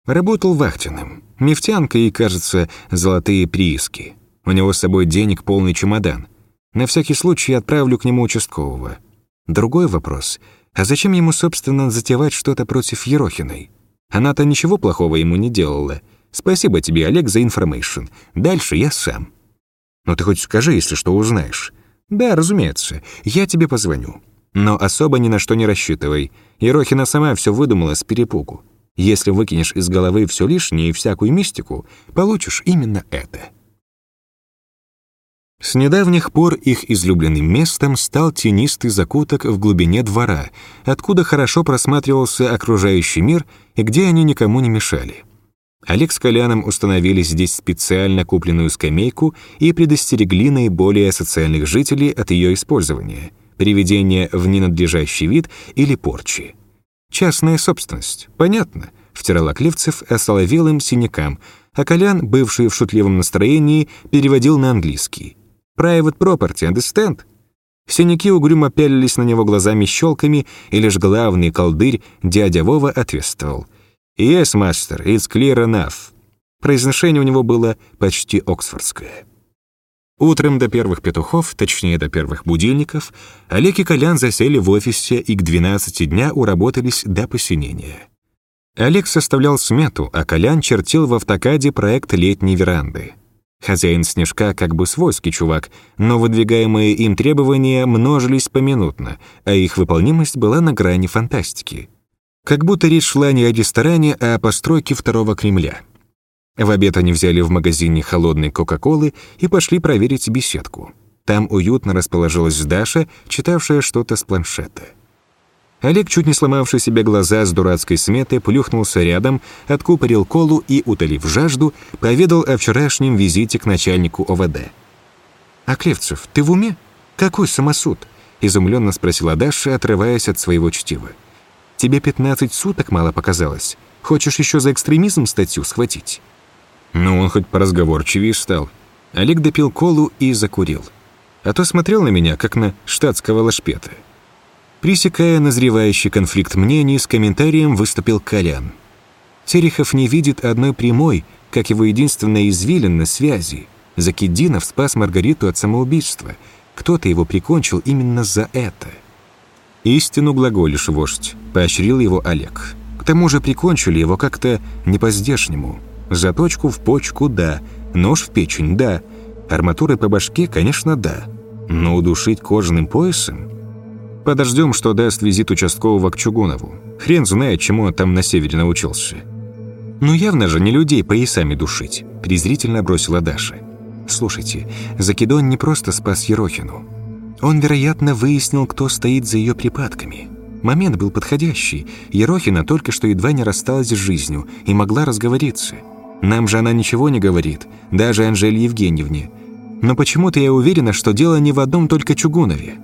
Работал вахтенным. Нефтянка и, кажется, золотые прииски. У него с собой денег полный чемодан. На всякий случай отправлю к нему участкового. Другой вопрос. А зачем ему, собственно, затевать что-то против Ерохиной? Она-то ничего плохого ему не делала. Спасибо тебе, Олег, за information. Дальше я сам. Ну ты хоть скажи, если что узнаешь. Да, разумеется, я тебе позвоню. Но особо ни на что не рассчитывай. Ерохина сама все выдумала с перепугу. Если выкинешь из головы все лишнее и всякую мистику, получишь именно это. С недавних пор их излюбленным местом стал тенистый закуток в глубине двора, откуда хорошо просматривался окружающий мир и где они никому не мешали. Олег с Коляном установили здесь специально купленную скамейку и предостерегли наиболее социальных жителей от ее использования — приведение в ненадлежащий вид или порчи. Частная собственность, понятно, втирал Оклевцев осоловелым синякам, а Колян, бывший в шутливом настроении, переводил на английский. «Private property, understand?» Синяки угрюмо пялились на него глазами-щелками, и лишь главный колдырь, дядя Вова, ответствовал. «Yes, master, it's clear enough». Произношение у него было почти оксфордское. Утром до первых петухов, точнее до первых будильников, Олег и Колян засели в офисе и к 12 дня уработались до посинения. Олег составлял смету, а Колян чертил в автокаде проект летней веранды. Хозяин Снежка как бы свойский чувак, но выдвигаемые им требования множились поминутно, а их выполнимость была на грани фантастики. Как будто речь шла не о ресторане, а о постройке второго Кремля. В обед они взяли в магазине холодной Кока-Колы и пошли проверить беседку. Там уютно расположилась Даша, читавшая что-то с планшета. Олег, чуть не сломавший себе глаза с дурацкой сметы, плюхнулся рядом, откупорил колу и, утолив жажду, поведал о вчерашнем визите к начальнику ОВД. «А Клевцев, ты в уме? Какой самосуд?» — изумленно спросила Даша, отрываясь от своего чтива. «Тебе 15 суток мало показалось. Хочешь еще за экстремизм статью схватить?» Ну, он хоть поразговорчивее стал. Олег допил колу и закурил. А то смотрел на меня, как на штатского лошпета. Пресекая назревающий конфликт мнений, с комментарием выступил Колян. Терехов не видит одной прямой, как его единственная извилина связи. Закидинов спас Маргариту от самоубийства. Кто-то его прикончил именно за это. «Истину глаголишь, вождь», — поощрил его Олег. К тому же прикончили его как-то не по-здешнему. Заточку в почку — да, нож в печень — да, арматурой по башке, конечно, да. Но удушить кожаным поясом Подождем, что даст визит участкового к Чугунову. Хрен знает, чему он там на севере научился. «Ну явно же не людей поясами душить», — презрительно бросила Даша. «Слушайте, Закидон не просто спас Ерохину. Он, вероятно, выяснил, кто стоит за ее припадками. Момент был подходящий. Ерохина только что едва не рассталась с жизнью и могла разговориться. Нам же она ничего не говорит, даже Анжеле Евгеньевне. Но почему-то я уверена, что дело не в одном только Чугунове.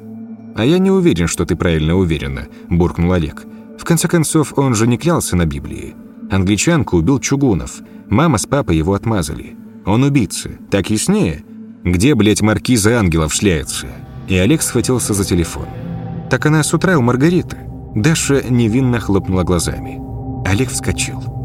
«А я не уверен, что ты правильно уверена», – буркнул Олег. «В конце концов, он же не клялся на Библии. Англичанку убил Чугунов. Мама с папой его отмазали. Он убийца. Так яснее? Где, блядь, маркиза ангелов шляется?» И Олег схватился за телефон. «Так она с утра у Маргариты». Даша невинно хлопнула глазами. Олег вскочил.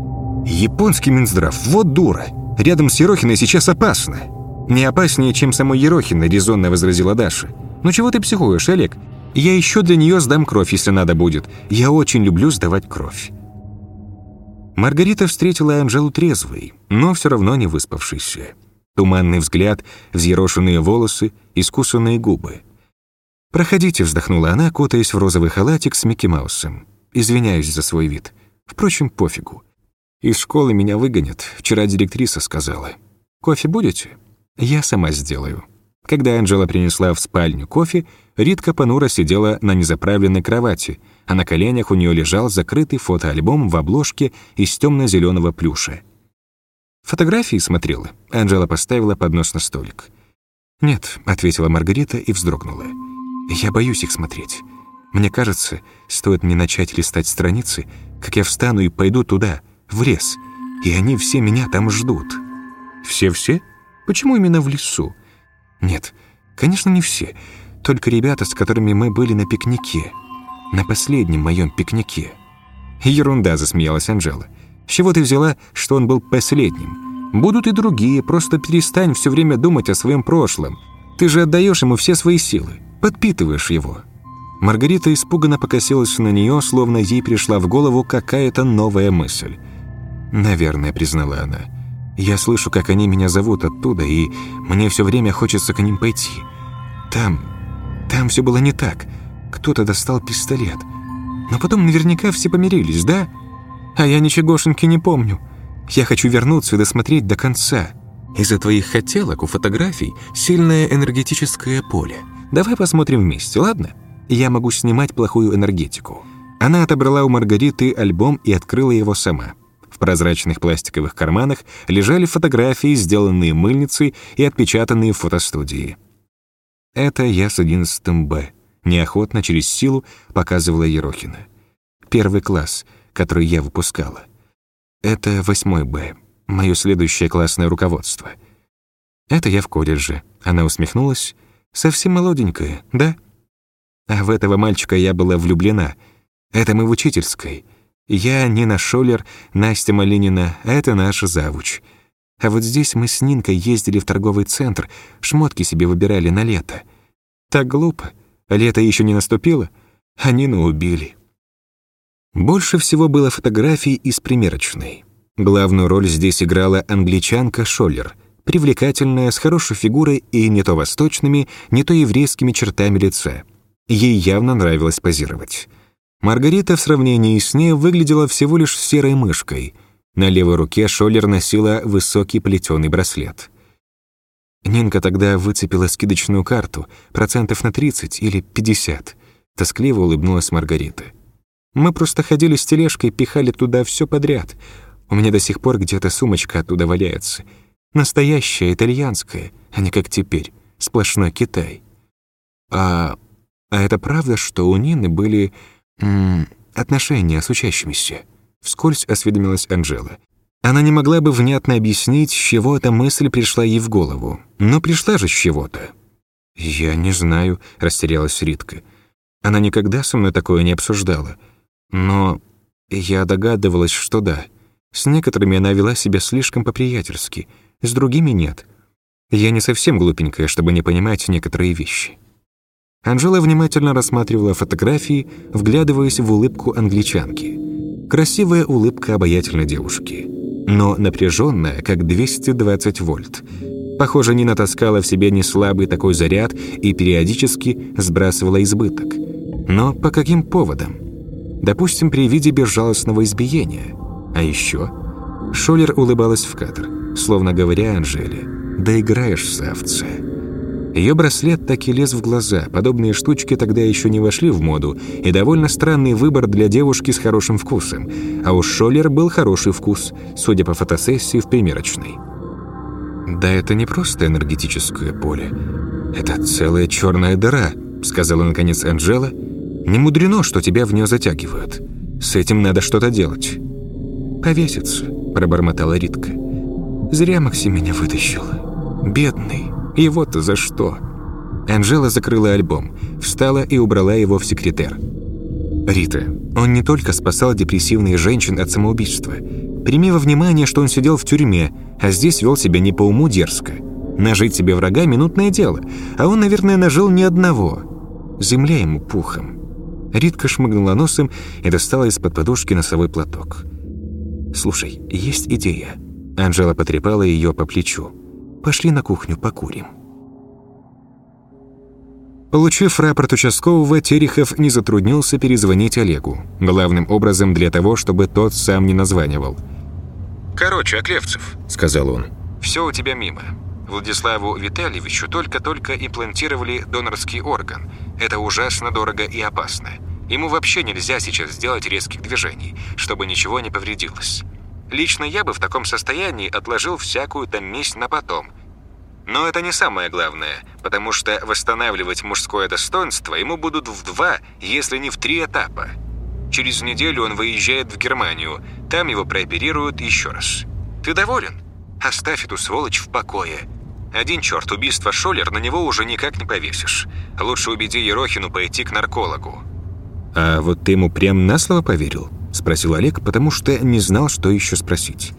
«Японский Минздрав, вот дура! Рядом с Ерохиной сейчас опасно!» «Не опаснее, чем самой Ерохиной», — резонно возразила Даша. «Ну чего ты психуешь, Олег? Я еще для нее сдам кровь, если надо будет. Я очень люблю сдавать кровь». Маргарита встретила Анжелу трезвой, но все равно не выспавшейся. Туманный взгляд, взъерошенные волосы, искусанные губы. «Проходите», — вздохнула она, кутаясь в розовый халатик с Микки Маусом. «Извиняюсь за свой вид. Впрочем, пофигу. Из школы меня выгонят, вчера директриса сказала. Кофе будете? Я сама сделаю». Когда Анжела принесла в спальню кофе, Ритка понуро сидела на незаправленной кровати, а на коленях у нее лежал закрытый фотоальбом в обложке из темно-зеленого плюша. «Фотографии смотрела?» Анжела поставила поднос на столик. «Нет», — ответила Маргарита и вздрогнула. «Я боюсь их смотреть. Мне кажется, стоит мне начать листать страницы, как я встану и пойду туда, в лес, и они все меня там ждут». «Все-все? Почему именно в лесу?» Нет, конечно, не все. Только ребята, с которыми мы были на пикнике. На последнем моем пикнике. Ерунда, засмеялась Анжела. С чего ты взяла, что он был последним? Будут и другие, просто перестань все время думать о своем прошлом. Ты же отдаешь ему все свои силы, подпитываешь его. Маргарита испуганно покосилась на нее, словно ей пришла в голову какая-то новая мысль. «Наверное», — признала она. Я слышу, как они меня зовут оттуда, и мне все время хочется к ним пойти. Там, там все было не так. Кто-то достал пистолет. Но потом наверняка все помирились, да? А я ничегошеньки не помню. Я хочу вернуться и досмотреть до конца. Из-за твоих хотелок у фотографий сильное энергетическое поле. Давай посмотрим вместе, ладно? Я могу снимать плохую энергетику. Она отобрала у Маргариты альбом и открыла его сама. В прозрачных пластиковых карманах лежали фотографии, сделанные мыльницей и отпечатанные в фотостудии. «Это я с 11 Б», — неохотно через силу показывала Ерохина. «Первый класс, который я выпускала. Это 8 Б, мое следующее классное руководство. Это я в колледже». Она усмехнулась. «Совсем молоденькая, да?» А в этого мальчика я была влюблена. Это мы в учительской. Я, Нина Шолер, Настя Малинина, а это наша завуч. А вот здесь мы с Нинкой ездили в торговый центр, шмотки себе выбирали на лето. Так глупо. Лето еще не наступило, а Нину убили. Больше всего было фотографий из примерочной. Главную роль здесь играла англичанка Шоллер, привлекательная, с хорошей фигурой и не то восточными, не то еврейскими чертами лица. Ей явно нравилось позировать. Маргарита в сравнении с ней выглядела всего лишь серой мышкой. На левой руке Шоллер носила высокий плетеный браслет. Нинка тогда выцепила скидочную карту, процентов на 30 или 50. Тоскливо улыбнулась Маргарита. Мы просто ходили с тележкой, пихали туда все подряд. У меня до сих пор где-то сумочка оттуда валяется. Настоящая, итальянская, а не как теперь, сплошной Китай. А, а это правда, что у Нины были м отношения с учащимися?» Вскользь осведомилась Анжела. Она не могла бы внятно объяснить, с чего эта мысль пришла ей в голову. Но пришла же с чего-то. «Я не знаю», — растерялась Ритка. Она никогда со мной такое не обсуждала. Но я догадывалась, что да. С некоторыми она вела себя слишком по-приятельски, с другими нет. Я не совсем глупенькая, чтобы не понимать некоторые вещи. Анжела внимательно рассматривала фотографии, вглядываясь в улыбку англичанки. Красивая улыбка обаятельной девушки, но напряженная, как 220 вольт. Похоже, Нина таскала в себе неслабый такой заряд и периодически сбрасывала избыток. Но по каким поводам? Допустим, при виде безжалостного избиения. А еще Шолер улыбалась в кадр, словно говоря Анжеле «Доиграешься, овце». Ее браслет так и лез в глаза, подобные штучки тогда еще не вошли в моду, и довольно странный выбор для девушки с хорошим вкусом. А у Шолер был хороший вкус, судя по фотосессии в примерочной. «Да это не просто энергетическое поле. Это целая черная дыра», — сказала наконец Анжела, — не мудрено, что тебя в нее затягивают. С этим надо что-то делать. «Повеситься», — пробормотала Ритка. «Зря Максим меня вытащил. Бедный. И вот за что». Анжела закрыла альбом, встала и убрала его в секретер. «Рита, он не только спасал депрессивных женщин от самоубийства. Прими во внимание, что он сидел в тюрьме, а здесь вел себя не по уму дерзко. Нажить себе врага – минутное дело, а он, наверное, нажил ни одного. Земля ему пухом. Ритка шмыгнула носом и достала из-под подушки носовой платок. «Слушай, есть идея». Анжела потрепала ее по плечу. «Пошли на кухню, покурим». Получив рапорт участкового, Терехов не затруднился перезвонить Олегу. Главным образом для того, чтобы тот сам не названивал. «Короче, Оклевцев», — сказал он, — «все у тебя мимо. Владиславу Витальевичу только-только имплантировали донорский орган. Это ужасно дорого и опасно. Ему вообще нельзя сейчас сделать резких движений, чтобы ничего не повредилось. Лично я бы в таком состоянии отложил всякую там месть на потом. Но это не самое главное, потому что восстанавливать мужское достоинство ему будут в два, если не в три этапа. Через неделю он выезжает в Германию, там его прооперируют еще раз. Ты доволен? Оставь эту сволочь в покое. Один черт, убийство Шолер на него уже никак не повесишь. Лучше убеди Ерохину пойти к наркологу. «А вот ты ему прям на слово поверил?» – спросил Олег, потому что не знал, что еще спросить.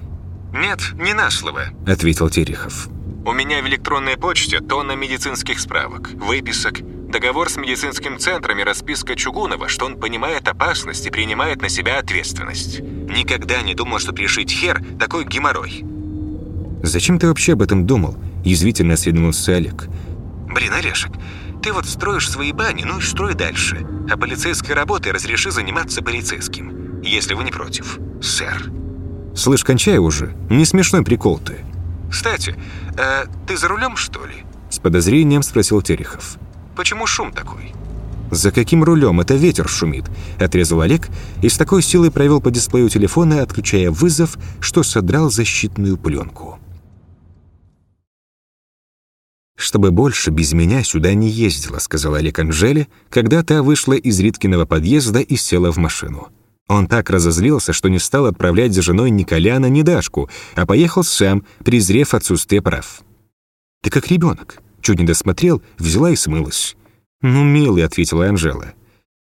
«Нет, не на слово», – ответил Терехов. «У меня в электронной почте тонна медицинских справок, выписок, договор с медицинским центром и расписка Чугунова, что он понимает опасность и принимает на себя ответственность. Никогда не думал, что пришить хер – такой геморрой». «Зачем ты вообще об этом думал?» – язвительно осведомился Олег. «Блин, Олешек, ты вот строишь свои бани, ну и строй дальше. А полицейской работой разреши заниматься полицейским, если вы не против, сэр». «Слышь, кончай уже. Не смешной прикол ты». «Кстати, э, ты за рулем, что ли?» С подозрением спросил Терехов. «Почему шум такой?» «За каким рулем? Это ветер шумит», — отрезал Олег и с такой силой провел по дисплею телефона, отключая вызов, что содрал защитную пленку. «Чтобы больше без меня сюда не ездила», — сказал Олег Анжеле, когда та вышла из Риткиного подъезда и села в машину. Он так разозлился, что не стал отправлять за женой ни Коляна, ни Дашку, а поехал сам, презрев отсутствие прав. «Ты как ребенок. Чуть не досмотрел, взяла и смылась». «Ну, милый», — ответила Анжела.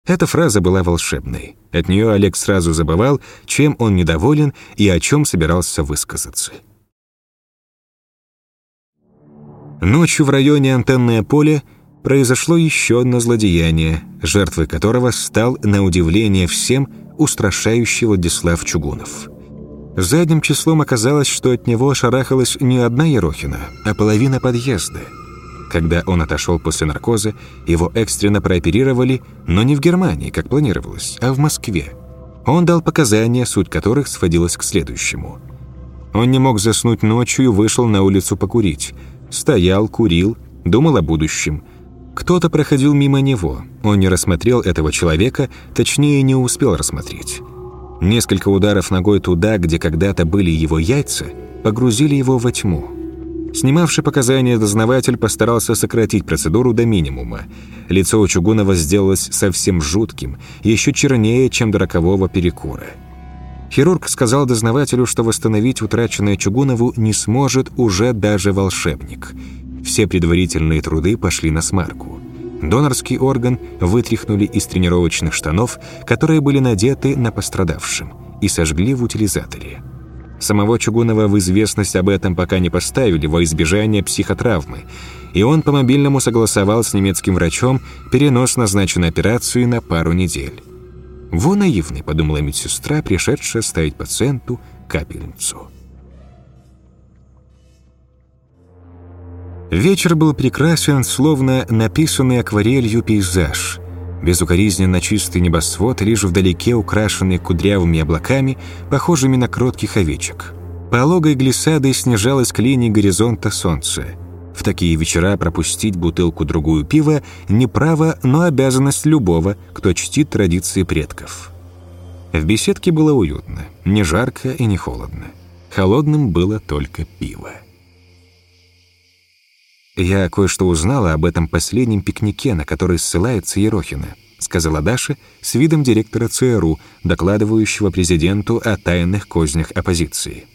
Эта фраза была волшебной. От нее Олег сразу забывал, чем он недоволен и о чем собирался высказаться. Ночью в районе Антенное поле произошло еще одно злодеяние, жертвой которого стал, на удивление всем, устрашающий Владислав Чугунов. Задним числом оказалось, что от него шарахалась не одна Ерохина, а половина подъезда. Когда он отошел после наркоза, его экстренно прооперировали, но не в Германии, как планировалось, а в Москве. Он дал показания, суть которых сводилась к следующему. Он не мог заснуть ночью и вышел на улицу покурить. Стоял, курил, думал о будущем. Кто-то проходил мимо него. Он не рассмотрел этого человека, точнее, не успел рассмотреть. Несколько ударов ногой туда, где когда-то были его яйца, погрузили его во тьму. Снимавший показания дознаватель постарался сократить процедуру до минимума. Лицо у Чугунова сделалось совсем жутким, еще чернее, чем до рокового перекура. Хирург сказал дознавателю, что восстановить утраченное Чугунову не сможет уже даже волшебник. Все предварительные труды пошли на смарку. Донорский орган вытряхнули из тренировочных штанов, которые были надеты на пострадавшем, и сожгли в утилизаторе. Самого Чугунова в известность об этом пока не поставили во избежание психотравмы, и он по мобильному согласовал с немецким врачом перенос назначенной операции на пару недель. «Во наивный», — подумала медсестра, пришедшая ставить пациенту капельницу. Вечер был прекрасен, словно написанный акварелью пейзаж. Безукоризненно чистый небосвод, лишь вдалеке украшенный кудрявыми облаками, похожими на кротких овечек. Пологой глиссадой снижалось к линии горизонта солнце. В такие вечера пропустить бутылку-другую пива не право, но обязанность любого, кто чтит традиции предков. В беседке было уютно, не жарко и не холодно. Холодным было только пиво. «Я кое-что узнала об этом последнем пикнике, на который ссылается Ерохина», сказала Даша с видом директора ЦРУ, докладывающего президенту о тайных кознях оппозиции.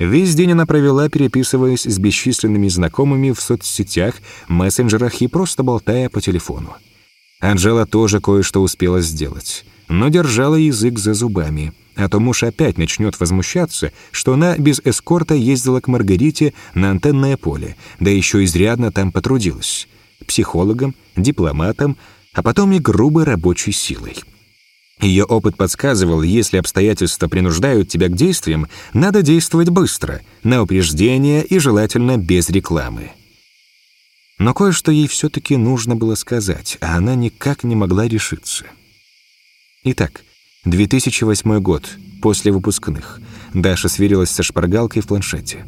Весь день она провела, переписываясь с бесчисленными знакомыми в соцсетях, мессенджерах и просто болтая по телефону. Анжела тоже кое-что успела сделать, но держала язык за зубами — а то муж опять начнет возмущаться, что она без эскорта ездила к Маргарите на антенное поле, да еще изрядно там потрудилась. Психологом, дипломатом, а потом и грубой рабочей силой. Ее опыт подсказывал, если обстоятельства принуждают тебя к действиям, надо действовать быстро, на упреждение и желательно без рекламы. Но кое-что ей все-таки нужно было сказать, а она никак не могла решиться. Итак, 2008 год, после выпускных. Даша сверилась со шпаргалкой в планшете.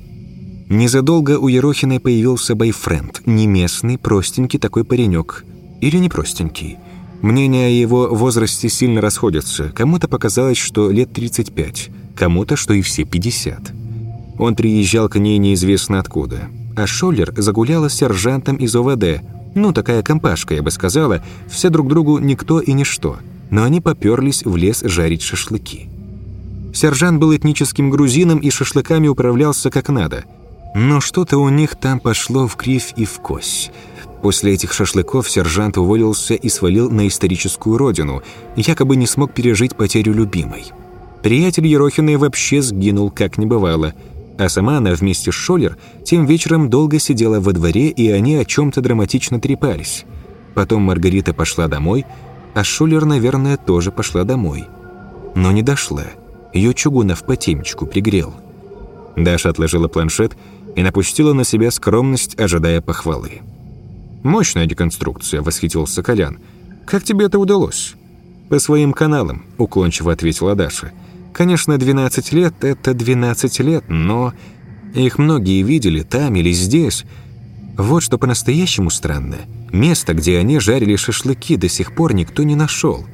Незадолго у Ерохиной появился бойфренд, не местный, простенький такой паренек. Или не простенький. Мнения о его возрасте сильно расходятся. Кому-то показалось, что лет 35, кому-то, что и все 50. Он приезжал к ней неизвестно откуда. А Шоллер загуляла с сержантом из ОВД. Ну, такая компашка, я бы сказала, все друг другу никто и ничто но они поперлись в лес жарить шашлыки. Сержант был этническим грузином и шашлыками управлялся как надо. Но что-то у них там пошло в кривь и в кось. После этих шашлыков сержант уволился и свалил на историческую родину, якобы не смог пережить потерю любимой. Приятель Ерохиной вообще сгинул, как не бывало, а сама она вместе с Шолер тем вечером долго сидела во дворе, и они о чем-то драматично трепались. Потом Маргарита пошла домой – а Шулер, наверное, тоже пошла домой. Но не дошла. Ее Чугунов по темечку пригрел. Даша отложила планшет и напустила на себя скромность, ожидая похвалы. «Мощная деконструкция», — восхитился Колян. «Как тебе это удалось?» «По своим каналам», — уклончиво ответила Даша. «Конечно, 12 лет — это 12 лет, но их многие видели там или здесь. Вот что по-настоящему странно — Место, где они жарили шашлыки, до сих пор никто не нашел.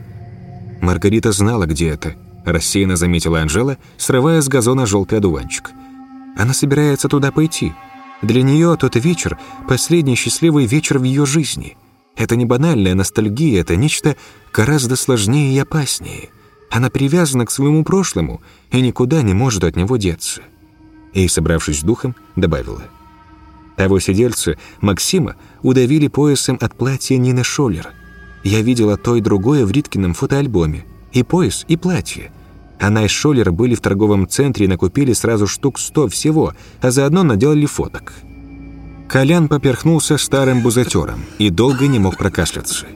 Маргарита знала, где это. Рассеянно заметила Анжела, срывая с газона желтый одуванчик. Она собирается туда пойти. Для нее тот вечер – последний счастливый вечер в ее жизни. Это не банальная ностальгия, это нечто гораздо сложнее и опаснее. Она привязана к своему прошлому и никуда не может от него деться. И, собравшись с духом, добавила – того сидельца, Максима, удавили поясом от платья Нины Шоллер. Я видела то и другое в Риткином фотоальбоме. И пояс, и платье. Она и Шоллер были в торговом центре и накупили сразу штук сто всего, а заодно наделали фоток. Колян поперхнулся старым бузатером и долго не мог прокашляться.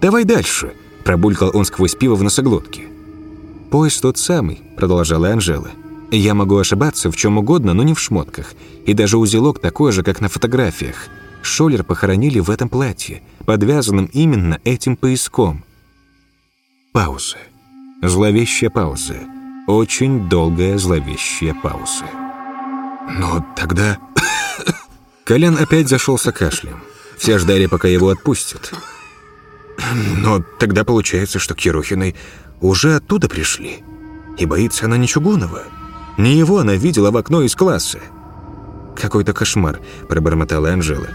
«Давай дальше», – пробулькал он сквозь пиво в носоглотке. «Поезд тот самый», — продолжала Анжела. «Я могу ошибаться в чем угодно, но не в шмотках. И даже узелок такой же, как на фотографиях. Шоллер похоронили в этом платье, подвязанном именно этим пояском». Пауза. Зловещая пауза. Очень долгая зловещая пауза. «Но тогда...» Колян опять зашелся кашлем. Все ждали, пока его отпустят. «Но тогда получается, что к Ерохиной уже оттуда пришли. И боится она не Чугунова. Не его она видела в окно из класса. «Какой-то кошмар», — пробормотала Анжела.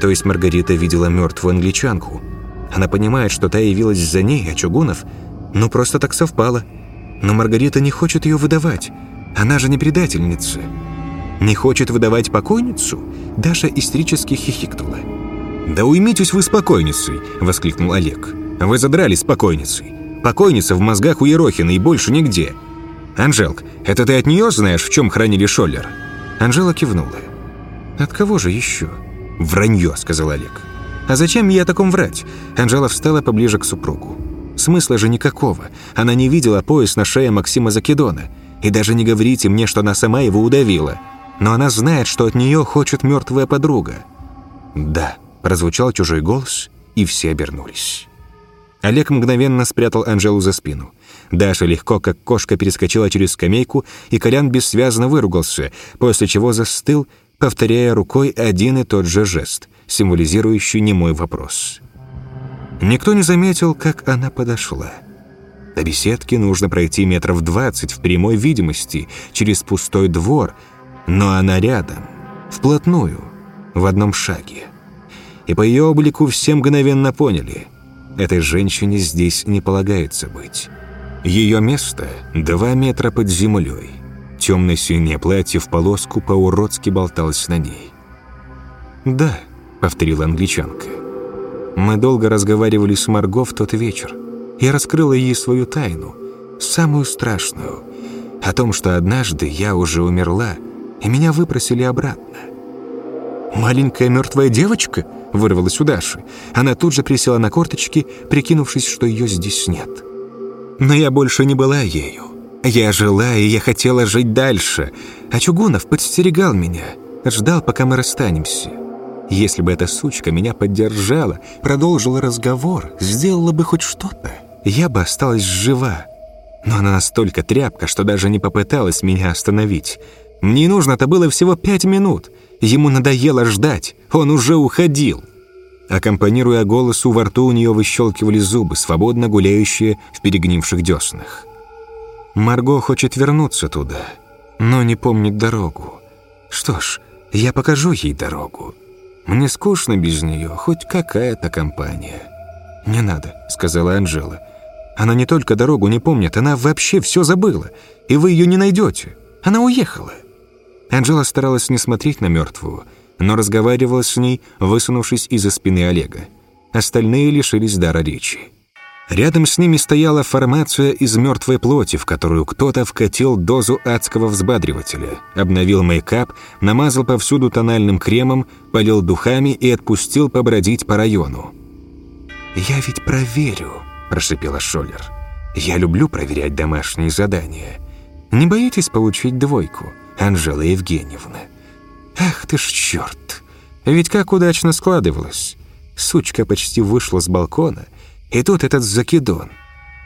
«То есть Маргарита видела мертвую англичанку. Она понимает, что та явилась за ней, а Чугунов... Ну, просто так совпало. Но Маргарита не хочет ее выдавать. Она же не предательница. Не хочет выдавать покойницу?» Даша истерически хихикнула. «Да уймитесь вы спокойницей!» — воскликнул Олег. «Вы задрали спокойницей. Покойница в мозгах у Ерохина и больше нигде. Анжелк, это ты от нее знаешь, в чем хранили Шоллер?» Анжела кивнула. «От кого же еще?» «Вранье», — сказал Олег. «А зачем мне о таком врать?» Анжела встала поближе к супругу. «Смысла же никакого. Она не видела пояс на шее Максима Закидона. И даже не говорите мне, что она сама его удавила. Но она знает, что от нее хочет мертвая подруга». «Да», — прозвучал чужой голос, и все обернулись. Олег мгновенно спрятал Анжелу за спину. Даша легко, как кошка, перескочила через скамейку, и Колян бессвязно выругался, после чего застыл, повторяя рукой один и тот же жест, символизирующий немой вопрос. Никто не заметил, как она подошла. До беседки нужно пройти метров двадцать в прямой видимости, через пустой двор, но она рядом, вплотную, в одном шаге. И по ее облику все мгновенно поняли — Этой женщине здесь не полагается быть. Ее место — два метра под землей. Темно-синее платье в полоску по-уродски болталось на ней. «Да», — повторила англичанка. «Мы долго разговаривали с Марго в тот вечер. Я раскрыла ей свою тайну, самую страшную, о том, что однажды я уже умерла, и меня выпросили обратно. «Маленькая мертвая девочка?» — вырвалась у Даши. Она тут же присела на корточки, прикинувшись, что ее здесь нет. Но я больше не была ею. Я жила, и я хотела жить дальше. А Чугунов подстерегал меня, ждал, пока мы расстанемся. Если бы эта сучка меня поддержала, продолжила разговор, сделала бы хоть что-то, я бы осталась жива. Но она настолько тряпка, что даже не попыталась меня остановить. Мне нужно-то было всего пять минут — Ему надоело ждать, он уже уходил. Аккомпанируя голосу, во рту у нее выщелкивали зубы, свободно гуляющие в перегнивших деснах. Марго хочет вернуться туда, но не помнит дорогу. Что ж, я покажу ей дорогу. Мне скучно без нее, хоть какая-то компания. «Не надо», — сказала Анжела. «Она не только дорогу не помнит, она вообще все забыла, и вы ее не найдете. Она уехала». Анжела старалась не смотреть на мертвую, но разговаривала с ней, высунувшись из-за спины Олега. Остальные лишились дара речи. Рядом с ними стояла формация из мертвой плоти, в которую кто-то вкатил дозу адского взбадривателя, обновил мейкап, намазал повсюду тональным кремом, полил духами и отпустил побродить по району. «Я ведь проверю», – прошипела Шоллер. «Я люблю проверять домашние задания. Не боитесь получить двойку?» Анжела Евгеньевна. Ах ты ж черт! Ведь как удачно складывалось. Сучка почти вышла с балкона, и тут этот закидон.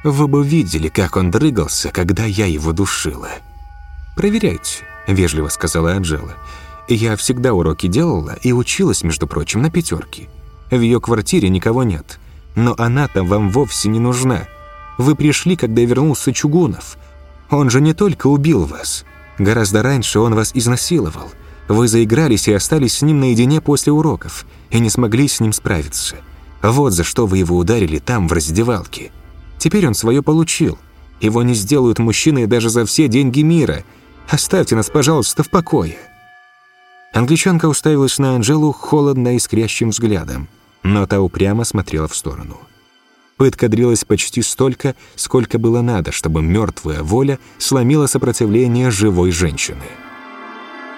Вы бы видели, как он дрыгался, когда я его душила. «Проверяйте», — вежливо сказала Анжела. «Я всегда уроки делала и училась, между прочим, на пятерке. В ее квартире никого нет, но она-то вам вовсе не нужна. Вы пришли, когда вернулся Чугунов. Он же не только убил вас, Гораздо раньше он вас изнасиловал. Вы заигрались и остались с ним наедине после уроков, и не смогли с ним справиться. Вот за что вы его ударили там, в раздевалке. Теперь он свое получил. Его не сделают мужчиной даже за все деньги мира. Оставьте нас, пожалуйста, в покое». Англичанка уставилась на Анжелу холодно искрящим взглядом, но та упрямо смотрела в сторону. Пытка дрилась почти столько, сколько было надо, чтобы мертвая воля сломила сопротивление живой женщины.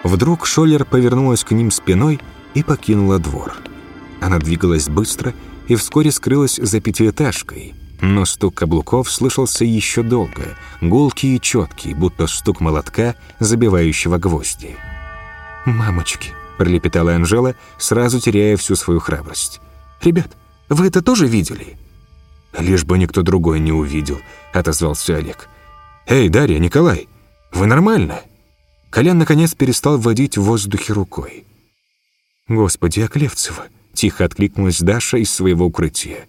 Вдруг Шоллер повернулась к ним спиной и покинула двор. Она двигалась быстро и вскоре скрылась за пятиэтажкой, Но стук каблуков слышался еще долго, гулкий и четкий, будто стук молотка, забивающего гвозди. «Мамочки!» – пролепетала Анжела, сразу теряя всю свою храбрость. «Ребят, вы это тоже видели?» «Лишь бы никто другой не увидел», – отозвался Олег. «Эй, Дарья, Николай, вы нормально?» Колян, наконец, перестал вводить в воздухе рукой. «Господи, Оклевцева!» — тихо откликнулась Даша из своего укрытия.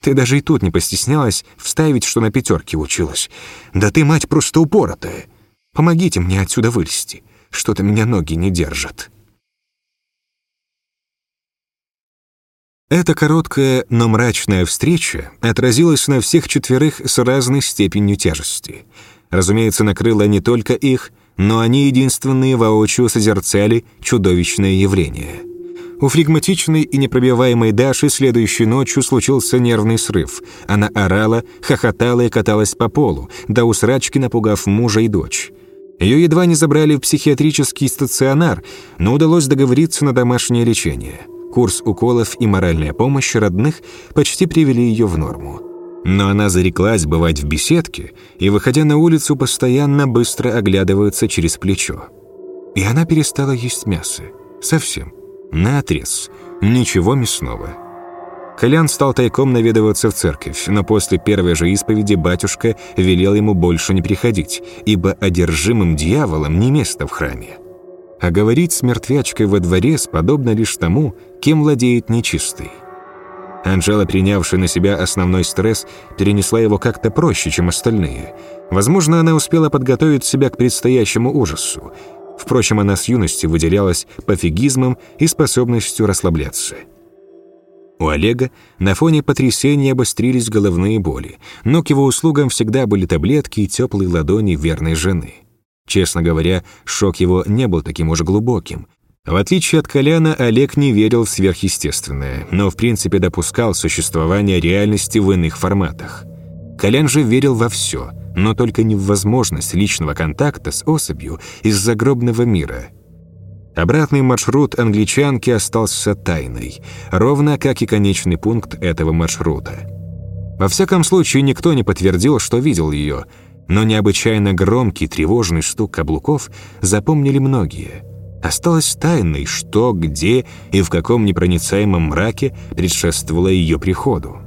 «Ты даже и тут не постеснялась вставить, что на пятерке училась. Да ты, мать, просто упоротая. Помогите мне отсюда вылезти. Что-то меня ноги не держат». Эта короткая, но мрачная встреча отразилась на всех четверых с разной степенью тяжести. Разумеется, накрыла не только их, но они единственные воочию созерцали чудовищное явление. У флегматичной и непробиваемой Даши следующей ночью случился нервный срыв. Она орала, хохотала и каталась по полу, до усрачки напугав мужа и дочь. Ее едва не забрали в психиатрический стационар, но удалось договориться на домашнее лечение. Курс уколов и моральная помощь родных почти привели ее в норму. Но она зареклась бывать в беседке и, выходя на улицу, постоянно быстро оглядывается через плечо. И она перестала есть мясо. Совсем. Наотрез. Ничего мясного. Колян стал тайком наведываться в церковь, но после первой же исповеди батюшка велел ему больше не приходить, ибо одержимым дьяволом не место в храме. А говорить с мертвячкой во дворе подобно лишь тому, кем владеет нечистый. Анжела, принявшая на себя основной стресс, перенесла его как-то проще, чем остальные. Возможно, она успела подготовить себя к предстоящему ужасу. Впрочем, она с юности выделялась пофигизмом и способностью расслабляться. У Олега на фоне потрясения обострились головные боли, но к его услугам всегда были таблетки и теплые ладони верной жены. Честно говоря, шок его не был таким уж глубоким. В отличие от Коляна, Олег не верил в сверхъестественное, но в принципе допускал существование реальности в иных форматах. Колян же верил во все, но только не в возможность личного контакта с особью из загробного мира. Обратный маршрут англичанки остался тайной, ровно как и конечный пункт этого маршрута. Во всяком случае, никто не подтвердил, что видел ее, но необычайно громкий тревожный стук каблуков запомнили многие – Осталось тайной, что, где и в каком непроницаемом мраке предшествовало ее приходу.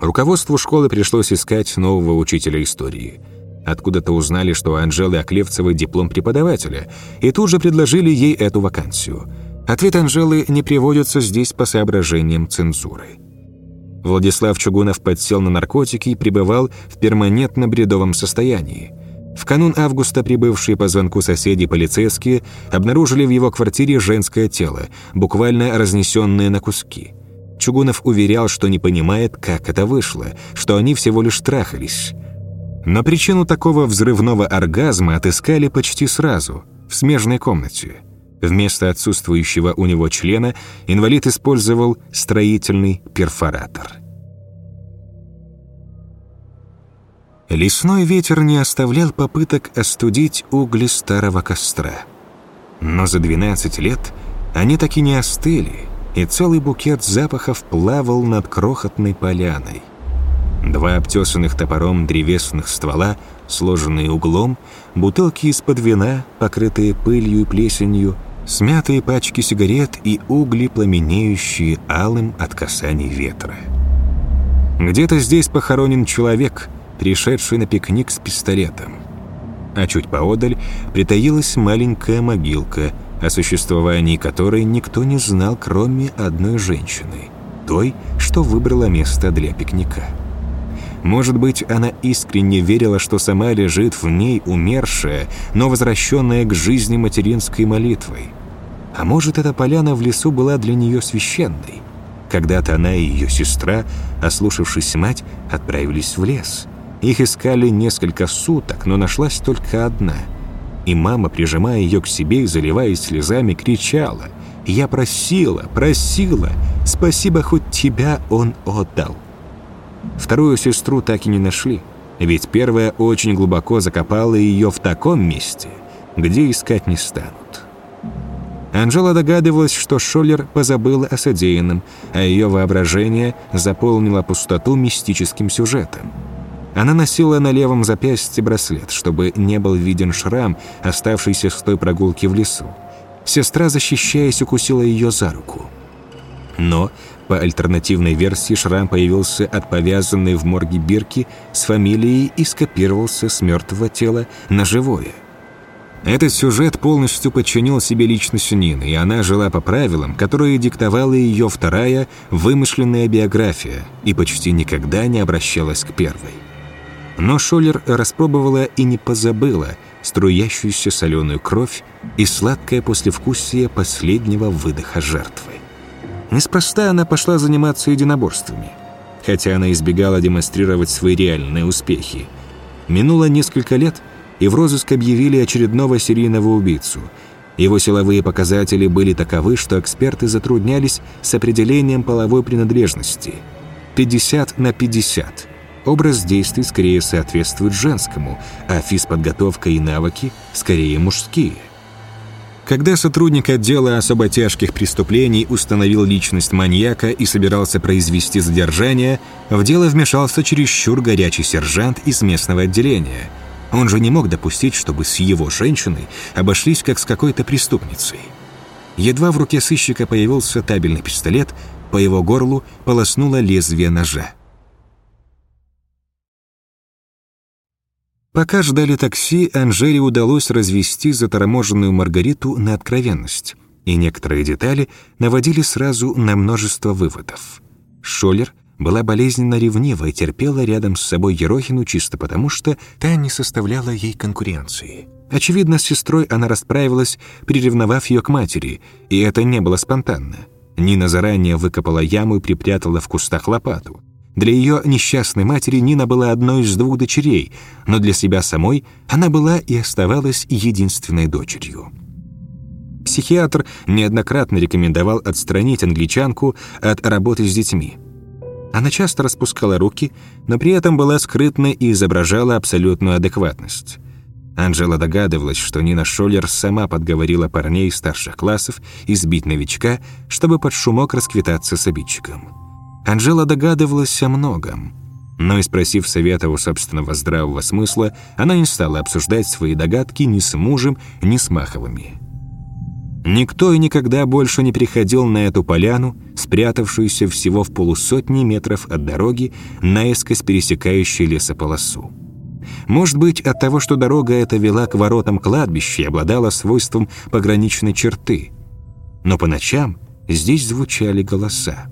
Руководству школы пришлось искать нового учителя истории. Откуда-то узнали, что у Анжелы Оклевцевой диплом преподавателя, и тут же предложили ей эту вакансию. Ответ Анжелы не приводится здесь по соображениям цензуры. Владислав Чугунов подсел на наркотики и пребывал в перманентно-бредовом состоянии – в канун августа прибывшие по звонку соседи полицейские обнаружили в его квартире женское тело, буквально разнесенное на куски. Чугунов уверял, что не понимает, как это вышло, что они всего лишь трахались. Но причину такого взрывного оргазма отыскали почти сразу, в смежной комнате. Вместо отсутствующего у него члена инвалид использовал строительный перфоратор. Лесной ветер не оставлял попыток остудить угли старого костра. Но за 12 лет они так и не остыли, и целый букет запахов плавал над крохотной поляной. Два обтесанных топором древесных ствола, сложенные углом, бутылки из-под вина, покрытые пылью и плесенью, смятые пачки сигарет и угли, пламенеющие алым от касаний ветра. Где-то здесь похоронен человек — пришедший на пикник с пистолетом. А чуть поодаль притаилась маленькая могилка, о существовании которой никто не знал, кроме одной женщины, той, что выбрала место для пикника. Может быть, она искренне верила, что сама лежит в ней умершая, но возвращенная к жизни материнской молитвой. А может, эта поляна в лесу была для нее священной. Когда-то она и ее сестра, ослушавшись мать, отправились в лес — их искали несколько суток, но нашлась только одна. И мама, прижимая ее к себе и заливаясь слезами, кричала. «Я просила, просила! Спасибо, хоть тебя он отдал!» Вторую сестру так и не нашли, ведь первая очень глубоко закопала ее в таком месте, где искать не станут. Анжела догадывалась, что Шоллер позабыла о содеянном, а ее воображение заполнило пустоту мистическим сюжетом. Она носила на левом запястье браслет, чтобы не был виден шрам, оставшийся с той прогулки в лесу. Сестра, защищаясь, укусила ее за руку. Но, по альтернативной версии, шрам появился от повязанной в морге бирки с фамилией и скопировался с мертвого тела на живое – этот сюжет полностью подчинил себе личность Нины, и она жила по правилам, которые диктовала ее вторая вымышленная биография, и почти никогда не обращалась к первой. Но Шоллер распробовала и не позабыла струящуюся соленую кровь и сладкое послевкусие последнего выдоха жертвы. Неспроста она пошла заниматься единоборствами, хотя она избегала демонстрировать свои реальные успехи. Минуло несколько лет — и в розыск объявили очередного серийного убийцу. Его силовые показатели были таковы, что эксперты затруднялись с определением половой принадлежности. 50 на 50. Образ действий скорее соответствует женскому, а физподготовка и навыки скорее мужские. Когда сотрудник отдела особо тяжких преступлений установил личность маньяка и собирался произвести задержание, в дело вмешался чересчур горячий сержант из местного отделения – он же не мог допустить, чтобы с его женщиной обошлись как с какой-то преступницей. Едва в руке сыщика появился табельный пистолет, по его горлу полоснуло лезвие ножа. Пока ждали такси, Анжеле удалось развести заторможенную Маргариту на откровенность, и некоторые детали наводили сразу на множество выводов. Шолер была болезненно ревнива и терпела рядом с собой Ерохину чисто потому, что та не составляла ей конкуренции. Очевидно, с сестрой она расправилась, приревновав ее к матери, и это не было спонтанно. Нина заранее выкопала яму и припрятала в кустах лопату. Для ее несчастной матери Нина была одной из двух дочерей, но для себя самой она была и оставалась единственной дочерью. Психиатр неоднократно рекомендовал отстранить англичанку от работы с детьми – она часто распускала руки, но при этом была скрытна и изображала абсолютную адекватность. Анжела догадывалась, что Нина Шоллер сама подговорила парней старших классов избить новичка, чтобы под шумок расквитаться с обидчиком. Анжела догадывалась о многом, но и спросив совета у собственного здравого смысла, она не стала обсуждать свои догадки ни с мужем, ни с Маховыми. Никто и никогда больше не приходил на эту поляну, спрятавшуюся всего в полусотни метров от дороги, наискось пересекающей лесополосу. Может быть, от того, что дорога эта вела к воротам кладбища и обладала свойством пограничной черты. Но по ночам здесь звучали голоса.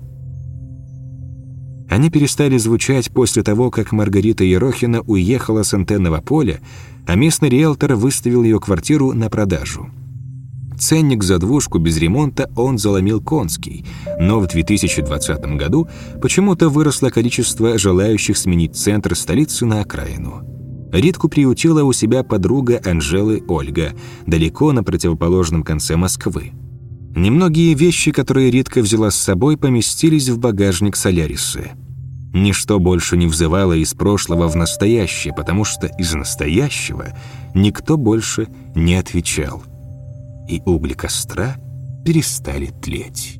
Они перестали звучать после того, как Маргарита Ерохина уехала с антенного поля, а местный риэлтор выставил ее квартиру на продажу. Ценник за двушку без ремонта он заломил конский, но в 2020 году почему-то выросло количество желающих сменить центр столицы на окраину. Ритку приютила у себя подруга Анжелы Ольга, далеко на противоположном конце Москвы. Немногие вещи, которые Ритка взяла с собой, поместились в багажник Солярисы. Ничто больше не взывало из прошлого в настоящее, потому что из настоящего никто больше не отвечал и угли костра перестали тлеть.